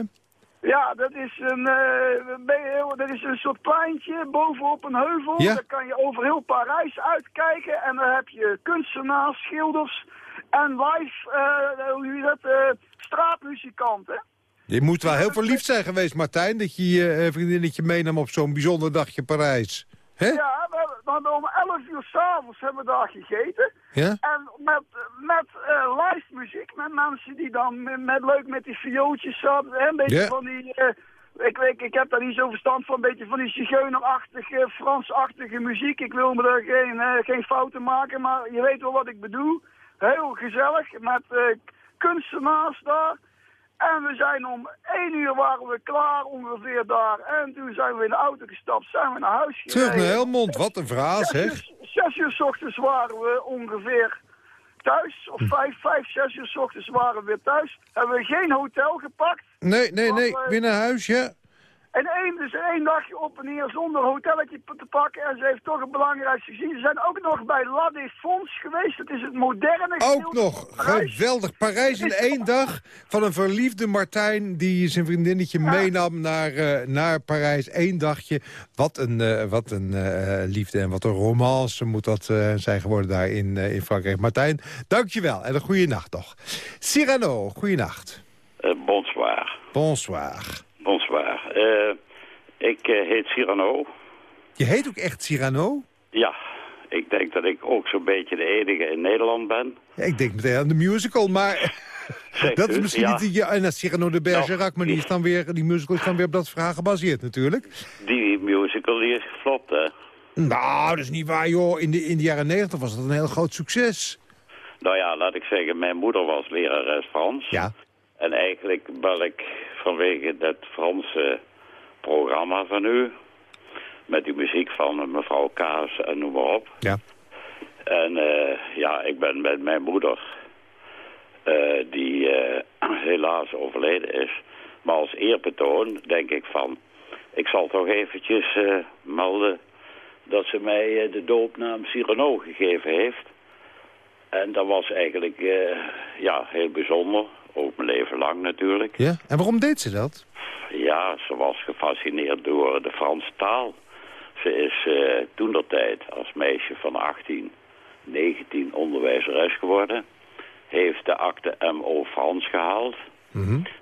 N: Ja, dat is een, uh, dat is een soort pleintje bovenop een heuvel.
C: Ja.
N: Daar kan je over heel Parijs uitkijken. En dan heb je kunstenaars, schilders en live, uh, hoe je dat, uh, straatmuzikanten.
C: Je moet wel heel verliefd zijn geweest, Martijn... dat je je vriendinnetje meenam op zo'n bijzonder dagje Parijs. Hè?
N: Ja, we hebben, om 11 uur s'avonds hebben we daar gegeten.
C: Ja?
N: En met, met uh, live muziek, met mensen die dan met, met leuk met die viooltjes zaten. Hè, een beetje
C: Ja.
N: van die... Uh, ik, ik, ik heb daar niet zo verstand van, een beetje van die zigeunerachtige, Fransachtige muziek. Ik wil me er geen, uh, geen fouten maken, maar je weet wel wat ik bedoel. Heel gezellig, met kunstenaars daar. En we zijn om 1 uur waren we klaar ongeveer daar. En toen zijn we in de auto gestapt, zijn we naar huis gereden.
C: Terug naar Helmond, wat een verhaal, zeg.
N: Zes, zes uur s ochtends waren we ongeveer thuis. Of vijf, vijf, zes uur s ochtends waren we weer thuis. Hebben we geen hotel gepakt.
C: Nee, nee, nee, weer naar huis, ja.
N: En één, dus één dagje op en neer zonder hotelletje te pakken. En ze heeft toch het belangrijkste gezien. Ze zijn ook nog bij La Défense geweest. Het is het moderne
C: Ook nog,
N: Parijs.
C: geweldig. Parijs in één dag van een verliefde Martijn... die zijn vriendinnetje meenam naar, uh, naar Parijs. Eén dagje. Wat een, uh, wat een uh, liefde en wat een romance moet dat zijn geworden daar in, in Frankrijk. Martijn, dankjewel en een goede nacht nog. Cyrano, goeienacht.
O: bonsoir.
C: Bonsoir.
O: Bonsoir. Uh, ik uh, heet Cyrano.
C: Je heet ook echt Cyrano?
O: Ja, ik denk dat ik ook zo'n beetje de enige in Nederland ben.
C: Ja, ik denk meteen aan de musical, maar... Dat is misschien
O: Ja.
C: niet... die- Ja, en Cyrano de Bergerac, maar die, is dan weer, die musical is dan weer op dat verhaal gebaseerd natuurlijk.
O: Die musical die is geflopt, hè?
C: Nou, dat is niet waar, joh. In de, in de jaren negentig was dat een heel groot succes.
O: Nou ja, laat ik zeggen, mijn moeder was lerares Frans.
C: Ja.
O: En eigenlijk bel ik vanwege dat Franse programma van u... met die muziek van mevrouw Kaas en noem maar op.
C: Ja.
O: En eh, ja, ik ben met mijn moeder, eh, die eh, helaas overleden is. Maar als eerbetoon denk ik van... ik zal toch eventjes melden dat ze mij de doopnaam Cyrano gegeven heeft. En dat was eigenlijk ja, heel bijzonder. Ook mijn leven lang natuurlijk.
C: Ja? En waarom deed ze dat?
O: Ja, ze was gefascineerd door de Franse taal. Ze is eh toen der tijd als meisje van 18, 19 onderwijzeres geworden. Heeft de akte MO Frans gehaald.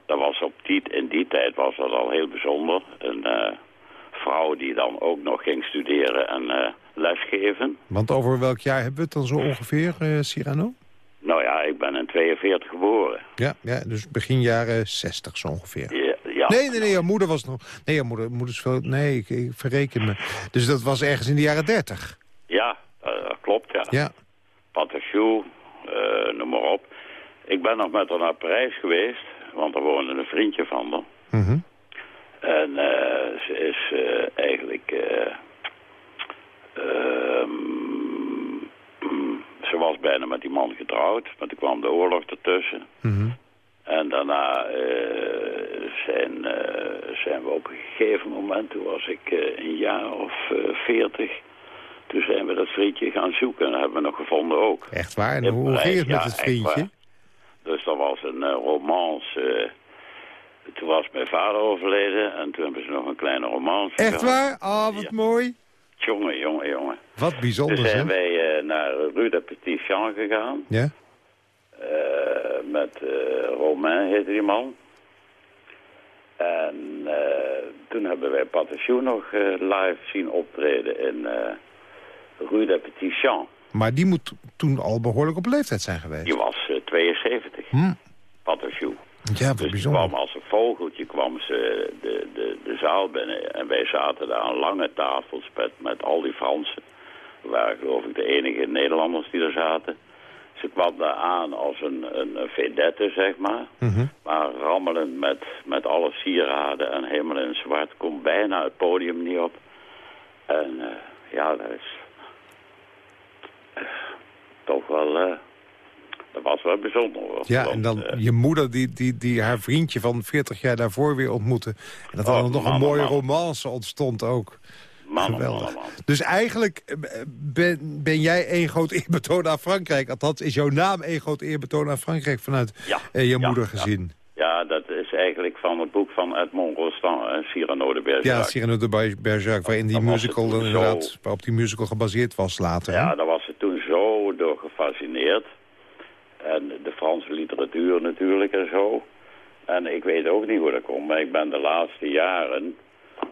O: Dat was op die, in die tijd was dat al heel bijzonder. Een eh, vrouw die dan ook nog ging studeren en eh, lesgeven.
C: Want over welk jaar hebben we het dan zo ongeveer, Cyrano?
O: Nou ja, ik ben in 42 geboren.
C: Ja, ja, dus begin jaren 60 zo ongeveer.
O: Ja, ja.
C: Nee, nee, nee, jouw moeder was nog... Nee, jouw moeder, moeder is veel... Nee, ik, ik verreken me. Dus dat was ergens in de jaren 30.
O: Ja, dat klopt, ja.
C: Ja.
O: Patachou, eh noem maar op. Ik ben nog met haar naar Parijs geweest, want er woonde een vriendje van haar.
C: Mhm.
O: En eh, ze is eigenlijk... eh, ehm, ze was bijna met die man getrouwd, maar toen kwam de oorlog ertussen. En daarna eh, zijn, eh, zijn we op een gegeven moment, toen was ik eh, een jaar of veertig... toen zijn we dat vriendje gaan zoeken en dat hebben we nog gevonden ook.
C: Echt waar? En hoe ging het met het vriendje?
O: Dus dat was een romance. toen was mijn vader overleden en toen hebben ze nog een kleine romance
C: Echt
O: gehad.
C: waar? Ah, wat mooi.
O: Jongen, jongen, jongen.
C: Wat bijzonder,
O: zijn
C: hè?
O: wij naar Rue de Petit Jean gegaan.
C: Ja?
O: Eh, met eh, Romain heette die man. En eh, toen hebben wij Patachou nog live zien optreden in Rue de Petit Jean.
C: Maar die moet toen al behoorlijk op leeftijd zijn geweest.
O: Die was eh, 72,
C: Hm.
O: Patachou.
C: Ja, wat
O: Dus
C: bijzonder.
O: kwam als een vogeltje kwam ze de, de, de zaal binnen. En wij zaten daar aan lange tafels met, met al die Fransen. Waren geloof ik de enige Nederlanders die er zaten. Ze kwam daar aan als een, een, vedette, zeg maar.
C: Mhm.
O: Maar rammelend met, met alle sieraden en helemaal in zwart. Komt bijna het podium niet op. En eh, ja, dat is eh, toch wel... eh, dat was wel bijzonder. hoor.
C: Ja,
O: Want,
C: en dan je moeder die, die, die haar vriendje van 40 jaar daarvoor weer ontmoette. En dat er
O: Oh,
C: dan nog
O: man,
C: een mooie
O: man.
C: romance ontstond ook.
O: Man,
C: Geweldig.
O: man, man.
C: Dus eigenlijk eh, ben, ben jij één groot eerbetoon aan Frankrijk. Althans is jouw naam één groot eerbetoon aan Frankrijk vanuit
O: Ja,
C: eh, je moeder gezien.
O: Ja, dat is eigenlijk van het boek van Edmond Rostand, Cyrano de Bergerac.
C: Ja, Cyrano de Ber- Bergerac, waarin die musical inderdaad,
O: zo-
C: waarop die musical gebaseerd was later. hè?
O: Ja, daar was ze toen zo door gefascineerd. En de Franse literatuur natuurlijk en zo. En ik weet ook niet hoe dat komt, maar ik ben de laatste jaren...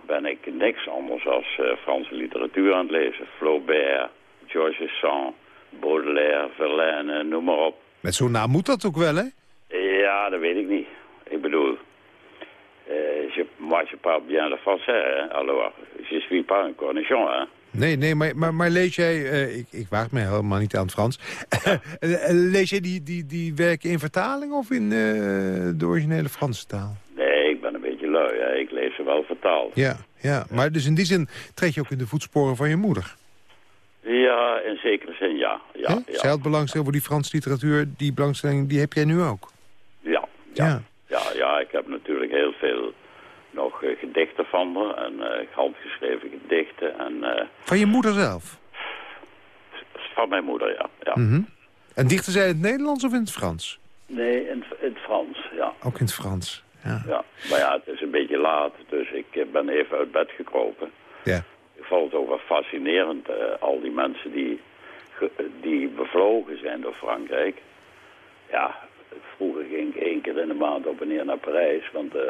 O: ben ik niks anders dan Franse literatuur aan het lezen. Flaubert, Georges Sand, Baudelaire, Verlaine, noem maar op.
C: Met zo'n naam moet dat ook wel, hè?
O: Ja, dat weet ik niet. Ik bedoel, eh, je, moi je parle bien le français, hè? alors je suis pas un cornichon, hè?
C: Nee, nee, maar, maar, maar lees jij... eh, ik, ik waag me helemaal niet aan het Frans. Eh, lees jij die, die, die werken in vertaling of in eh, de originele Franse taal?
O: Nee, ik ben een beetje lui, hè? ik lees ze wel vertaald.
C: Ja, ja, maar dus in die zin treed je ook in de voetsporen van je moeder.
O: Ja, in zekere zin ja. Ja,
C: Zij had belangstelling voor die Franse literatuur. Die belangstelling die heb jij nu ook.
O: ja, ja,
C: Ja.
O: ja, ja, ik heb natuurlijk heel veel nog eh, gedichten van haar en eh, handgeschreven gedichten en eh,
C: Van je moeder zelf.
O: van mijn moeder, ja. ja.
C: Mhm. En dichten zij in het Nederlands of in het Frans?
O: Nee, in, in het Frans, ja.
C: Ook in het Frans. Ja.
O: ja. Maar ja, het is een beetje laat, dus ik eh, ben even uit bed gekropen.
C: Ja.
O: Ik vond het ook wel fascinerend, eh, al die mensen die, die bevlogen zijn door Frankrijk. Ja, vroeger ging ik één keer in de maand op en neer naar Parijs, want eh,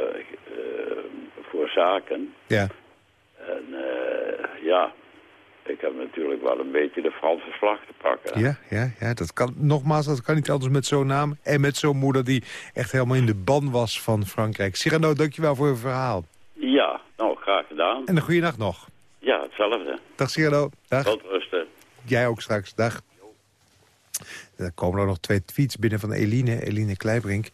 O: voor zaken.
C: Ja.
O: En ja, ik heb natuurlijk wel een beetje de Franse vlag te pakken.
C: Ja, ja, ja, dat kan, nogmaals, dat kan niet anders met zo'n naam. En met zo'n moeder die echt helemaal in de ban was van Frankrijk. Cyrano, dankjewel voor je verhaal.
O: Ja, nou, graag gedaan.
C: En een goede nacht nog.
O: Ja, hetzelfde.
C: Dag Cyrano. Dag.
O: Tot rusten.
C: Jij ook straks. Dag. Er komen er nog twee tweets binnen van Eline, Eline Kleibrink.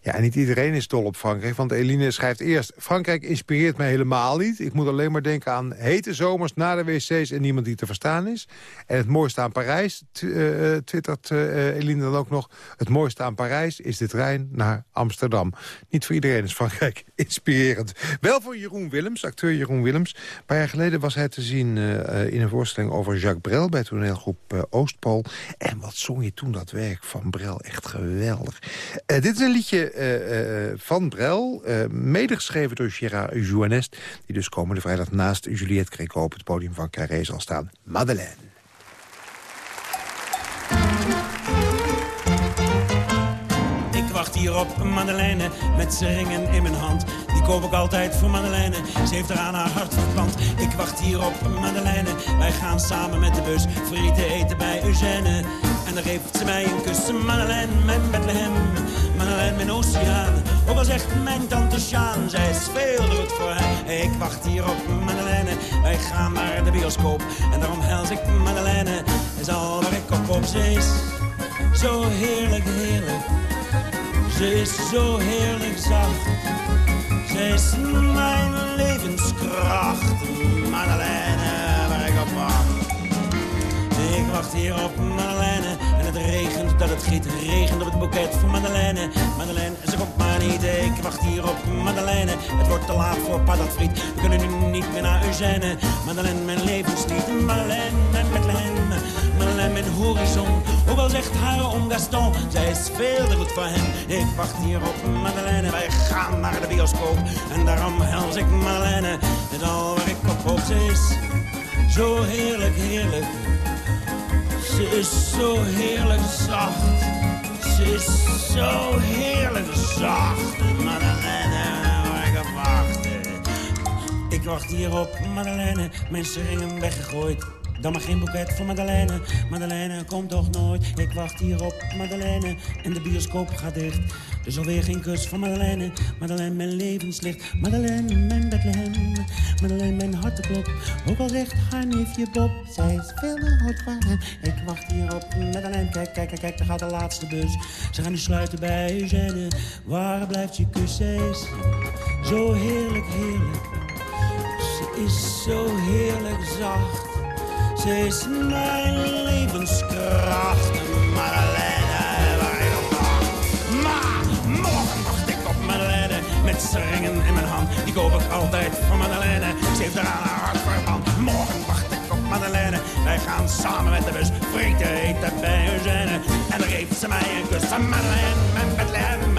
C: Ja, en niet iedereen is dol op Frankrijk, want Eline schrijft eerst... Frankrijk inspireert mij helemaal niet. Ik moet alleen maar denken aan hete zomers na de wc's en niemand die te verstaan is. En het mooiste aan Parijs, uh, twittert uh, Eline dan ook nog... het mooiste aan Parijs is de trein naar Amsterdam. Niet voor iedereen is Frankrijk inspirerend. Wel voor Jeroen Willems, acteur Jeroen Willems. Een paar jaar geleden was hij te zien in een voorstelling over Jacques Brel... bij toneelgroep Oostpool. En wat zong je toen dat werk van Brel? Echt geweldig. dit is een liedje uh, uh, van Brel, medegeschreven door Gérard Jouanest... die dus komende vrijdag naast Juliette Créco op het podium van Carré zal staan. Madeleine.
P: Ik wacht hier op Madeleine met z'n ringen in mijn hand. Die koop ik altijd voor Madeleine, ze heeft er aan haar hart verpand. Ik wacht hier op Madeleine, wij gaan samen met de bus frieten eten bij Eugène. En dan geeft ze mij een kus, Madeleine, mijn Bethlehem. Madeleine, mijn oceaan. Ook al zegt mijn tante Sjaan, zij is veel goed voor hem. Ik wacht hier op Madeleine, wij gaan naar de bioscoop. En daarom hels ik Madeleine, is al waar ik op op. Ze is zo heerlijk, heerlijk. Ze is zo heerlijk zacht. Ze is mijn levenskracht. Madeleine, Ik wacht hier op Madeleine en het regent dat het giet. Regent op het boeket voor Madeleine. Madeleine, ze komt maar niet. Ik wacht hier op Madeleine. Het wordt te laat voor patatfriet. We kunnen nu niet meer naar Eugène. Madeleine, mijn levenslied. Madeleine, mijn Bethlehem. Madeleine, mijn horizon. Al zegt haar om Gaston, zij is veel te goed voor hem. Ik wacht hier op Madeleine. Wij gaan naar de bioscoop. En daarom hels ik Madeleine. Het al waar ik op hoop. Is zo heerlijk, heerlijk. Ze is zo heerlijk zacht. Ze is zo heerlijk zacht. Madeleine, waar ik op wacht. Ik wacht hier op Madeleine. Mensen ringen weggegooid. Dan maar geen boeket voor Madeleine. Madeleine komt toch nooit. Ik wacht hier op Madeleine. En de bioscoop gaat dicht. Dus alweer geen kus van Madeleine. Madeleine, mijn levenslicht. Madeleine, mijn Bethlehem. Madeleine, mijn harteklop. Ook al zegt haar neefje Bob. Zij is veel te hard van hem. Ik wacht hier op Madeleine. Kijk, kijk, kijk, kijk, daar gaat de laatste bus. Ze gaan nu sluiten bij Eugène. Waar blijft je kus? Zij is zo heerlijk, heerlijk. Ze is zo heerlijk zacht. Ze is mijn levenskracht. Madeleine, waar op. Maar morgen wacht ik op Madeleine. Met z'n ringen in mijn hand. Die koop ik altijd van Madeleine. Ze heeft er aan haar hart verband. Morgen wacht ik op Madeleine. Wij gaan samen met de bus frieten eten bij Eugène. En dan geeft ze mij een kus. Madeleine, mijn Bethlehem.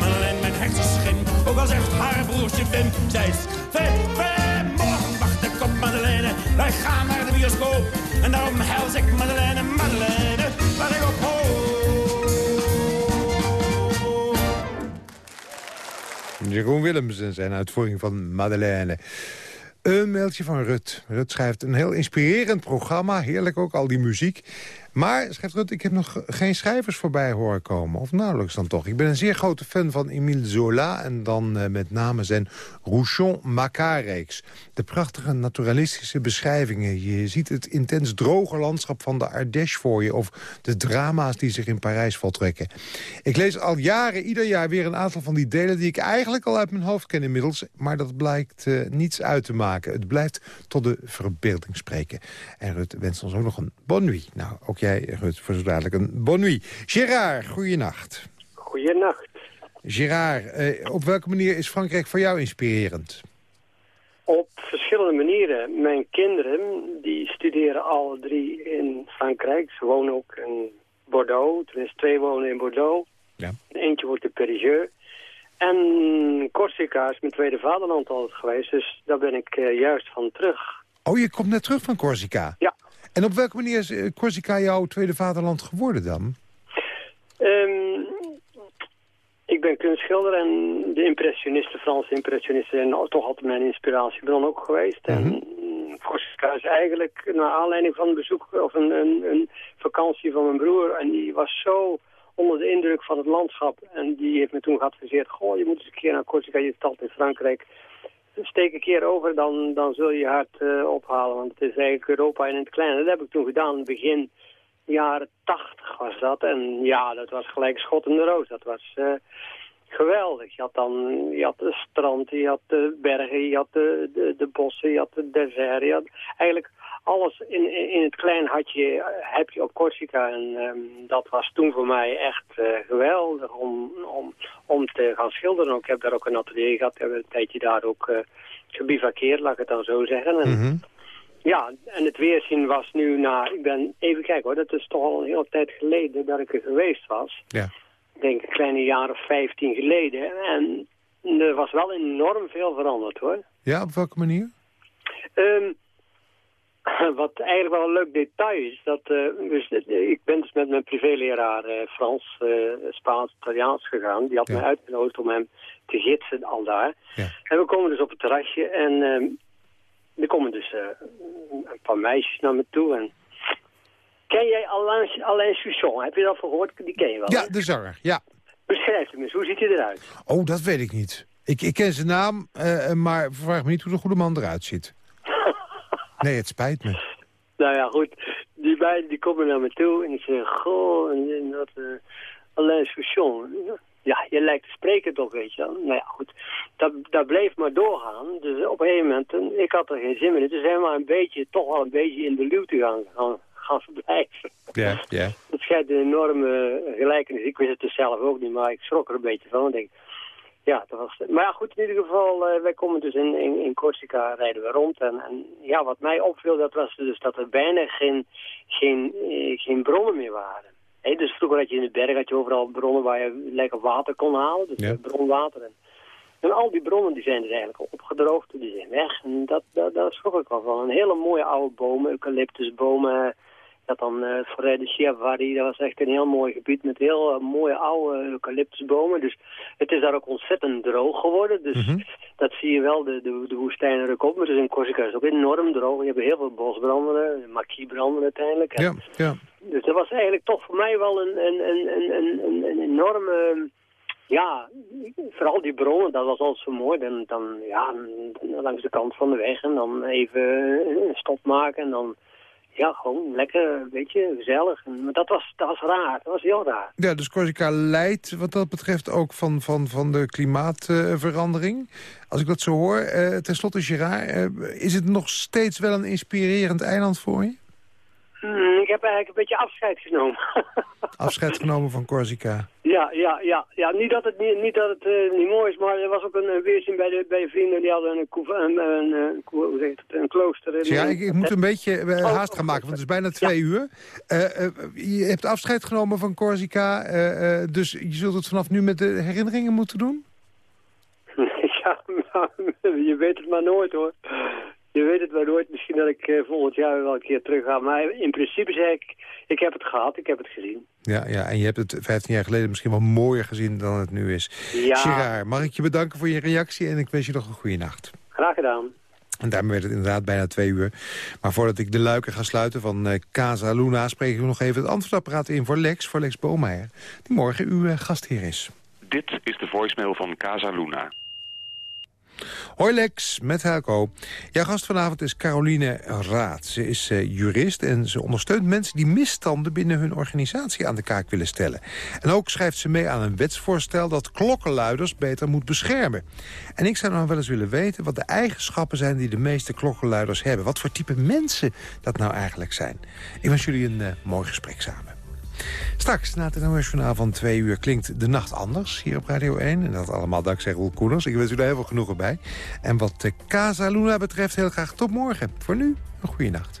P: Madeleine, mijn hersenschim. Ook al zegt haar broertje Wim. Zij is vet, vet. Op Madeleine. Wij gaan naar de bioscoop. En daarom hels ik Madeleine, Madeleine, waar ik op hoop.
C: Jeroen Willems en zijn uitvoering van Madeleine. Een mailtje van Rut. Rut schrijft een heel inspirerend programma. Heerlijk ook, al die muziek. Maar, schrijft Rut, ik heb nog geen schrijvers voorbij horen komen. Of nauwelijks dan toch. Ik ben een zeer grote fan van Émile Zola... en dan uh, met name zijn Rouchon Macquart-reeks. De prachtige naturalistische beschrijvingen. Je ziet het intens droge landschap van de Ardèche voor je... of de drama's die zich in Parijs voltrekken. Ik lees al jaren, ieder jaar weer een aantal van die delen... die ik eigenlijk al uit mijn hoofd ken inmiddels. Maar dat blijkt uh, niets uit te maken. Het blijft tot de verbeelding spreken. En Rut wenst ons ook nog een bonne nuit. Nou, ook jij, Rut, voor zo dadelijk een bonne nuit. Gérard, goeienacht.
Q: Goeienacht.
C: Gérard, eh, op welke manier is Frankrijk voor jou inspirerend?
Q: Op verschillende manieren. Mijn kinderen die studeren alle drie in Frankrijk. Ze wonen ook in Bordeaux. Tenminste, twee wonen in Bordeaux.
C: Ja.
Q: Eentje wordt de Perigeux. En Corsica is mijn tweede vaderland altijd geweest. Dus daar ben ik uh, juist van terug.
C: Oh, je komt net terug van Corsica?
Q: Ja.
C: En op welke manier is uh, Corsica jouw tweede vaderland geworden dan?
Q: Um, ik ben kunstschilder en de impressionisten, Franse impressionisten, zijn toch altijd mijn inspiratiebron ook geweest. Mm -hmm. En voor Corsica is eigenlijk naar aanleiding van een bezoek of een, een, een vakantie van mijn broer. En die was zo onder de indruk van het landschap. En die heeft me toen geadviseerd, goh, je moet eens een keer naar Corsica, je stad in Frankrijk. Steek een keer over, dan, dan zul je je hart eh, ophalen. Want het is eigenlijk Europa in het klein. Dat heb ik toen gedaan, begin jaren tachtig was dat. En ja, dat was gelijk schot in de roos. Dat was eh, geweldig. Je had dan je had de strand, je had de bergen, je had de, de, de bossen, je had de desert. Je had eigenlijk alles in, in het klein had je, heb je op Corsica. En ehm, dat was toen voor mij echt eh, geweldig om, om, om te gaan schilderen. Ik heb daar ook een atelier gehad. Ik heb een tijdje daar ook uh, gebivakkeerd, laat ik het dan zo zeggen. En,
C: Mhm.
Q: Ja, en het weerzien was nu na... Ik ben, even kijken hoor, dat is toch al een hele tijd geleden dat ik er geweest was.
C: Ja.
Q: Ik denk een kleine jaar of 15 geleden. En er was wel enorm veel veranderd hoor.
C: Ja, op welke manier?
Q: Ehm, wat eigenlijk wel een leuk detail is, dat eh, dus, eh, ik ben dus met mijn privéleraar eh, Frans, Spaans, Italiaans gegaan. Die had mij uitgenodigd om hem te gidsen al daar. En we komen dus op het terrasje en er komen dus een paar meisjes naar me toe. En... Ken jij Alain, Alain Souchon? Heb je dat gehoord? Die ken je wel.
C: Ja,
Q: hè?
C: de zanger, ja.
Q: Beschrijf hem eens, hoe ziet hij eruit?
C: Oh, dat weet ik niet. Ik, ik ken zijn naam, maar vraag me niet hoe de goede man eruit ziet. Nee, het spijt me.
Q: Nou ja, goed. Die beiden die komen naar me toe en die zeggen... Goh, en, en dat... eh Alain Souchon. Ja, je lijkt te spreken toch, weet je wel. Nou ja, goed. Dat, dat bleef maar doorgaan. Dus op een gegeven moment... en ik had er geen zin meer in. Dus zijn we een beetje, toch wel een beetje in de luwte gaan, gaan, gaan verblijven.
C: Ja, ja.
Q: Het schijnt een enorme gelijkenis. Ik wist het dus zelf ook niet, maar ik schrok er een beetje van. Ik denk, ja, dat was... Maar ja, goed, in ieder geval, eh, wij komen dus in, in, in Corsica, rijden we rond. En, en ja, wat mij opviel, dat was dus dat er bijna geen, geen, eh, geen bronnen meer waren. Hé, dus vroeger had je in de berg had je overal bronnen waar je lekker water kon halen, dus
C: Ja.
Q: eh, bronwater. En, en al die bronnen die zijn dus eigenlijk al opgedroogd, die zijn weg. En dat, dat, dat schrok ik wel van. Een hele mooie oude bomen, eucalyptusbomen. Dat dan uh, Forêt de Chiavari, dat was echt een heel mooi gebied met heel eh, mooie oude eucalyptusbomen. Dus het is daar ook ontzettend droog geworden. Dus
C: Mhm.
Q: dat zie je wel, de, de, de woestijn er ook op. Maar dus in Corsica is het ook enorm droog. Je hebt heel veel bosbranden, maquisbranden uiteindelijk. En
C: Ja, ja.
Q: Dus dat was eigenlijk toch voor mij wel een, een, een, een, een, enorme... Ja, vooral die bronnen, dat was altijd zo mooi. Dan, dan, ja, langs de kant van de weg en dan even een stop maken en dan... Ja, gewoon lekker, weet je, gezellig. Maar dat was, dat was raar, dat was heel raar.
C: Ja, dus Corsica leidt wat dat betreft ook van, van, van de klimaatverandering. Als ik dat zo hoor, eh ten slotte Gerard, eh, is het nog steeds wel een inspirerend eiland voor je?
Q: Hmm, ik heb eigenlijk een beetje afscheid genomen.
C: Afscheid genomen van Corsica.
Q: Ja, ja, ja, ja. Niet dat het, niet, niet, dat het eh, niet mooi is, maar er was ook een, weerzin bij de, bij de vrienden. Die hadden een, een, een, een, koe- hoe zeg je het, een klooster. in-
C: Ja, ik, ik moet een beetje eh, haast gaan maken, want het is bijna twee uur. Eh, je hebt afscheid genomen van Corsica, dus je zult het vanaf nu met de herinneringen moeten doen?
Q: ja, maar je weet het maar nooit hoor. Je weet het maar nooit. Misschien dat ik eh, volgend jaar wel een keer terug ga. Maar in principe zeg ik, ik heb het gehad, ik heb het gezien.
C: Ja, ja, en je hebt het 15 jaar geleden misschien wel mooier gezien dan het nu is.
Q: Ja.
C: Gerard, mag ik je bedanken voor je reactie en ik wens je nog een goede nacht.
Q: Graag gedaan.
C: En daarmee werd het inderdaad bijna twee uur. Maar voordat ik de luiken ga sluiten van eh, Casa Luna... spreek ik nog even het antwoordapparaat in voor Lex, voor Lex Boomeijer... die morgen uw eh, gastheer is.
R: Dit is de voicemail van Casa Luna.
C: Hoi Lex, met Helco. Jouw gast vanavond is Caroline Raad. Ze is eh, jurist en ze ondersteunt mensen die misstanden binnen hun organisatie aan de kaak willen stellen. En ook schrijft ze mee aan een wetsvoorstel dat klokkenluiders beter moet beschermen. En ik zou nou wel eens willen weten wat de eigenschappen zijn die de meeste klokkenluiders hebben. Wat voor type mensen dat nou eigenlijk zijn. Ik wens jullie een eh, mooi gesprek samen. Straks, na het NOS van twee uur, klinkt de nacht anders hier op Radio 1. En dat allemaal dankzij Roel Koeners. Ik wens u daar heel veel genoegen bij. En wat de Casa Luna betreft, heel graag tot morgen. Voor nu, een goede nacht.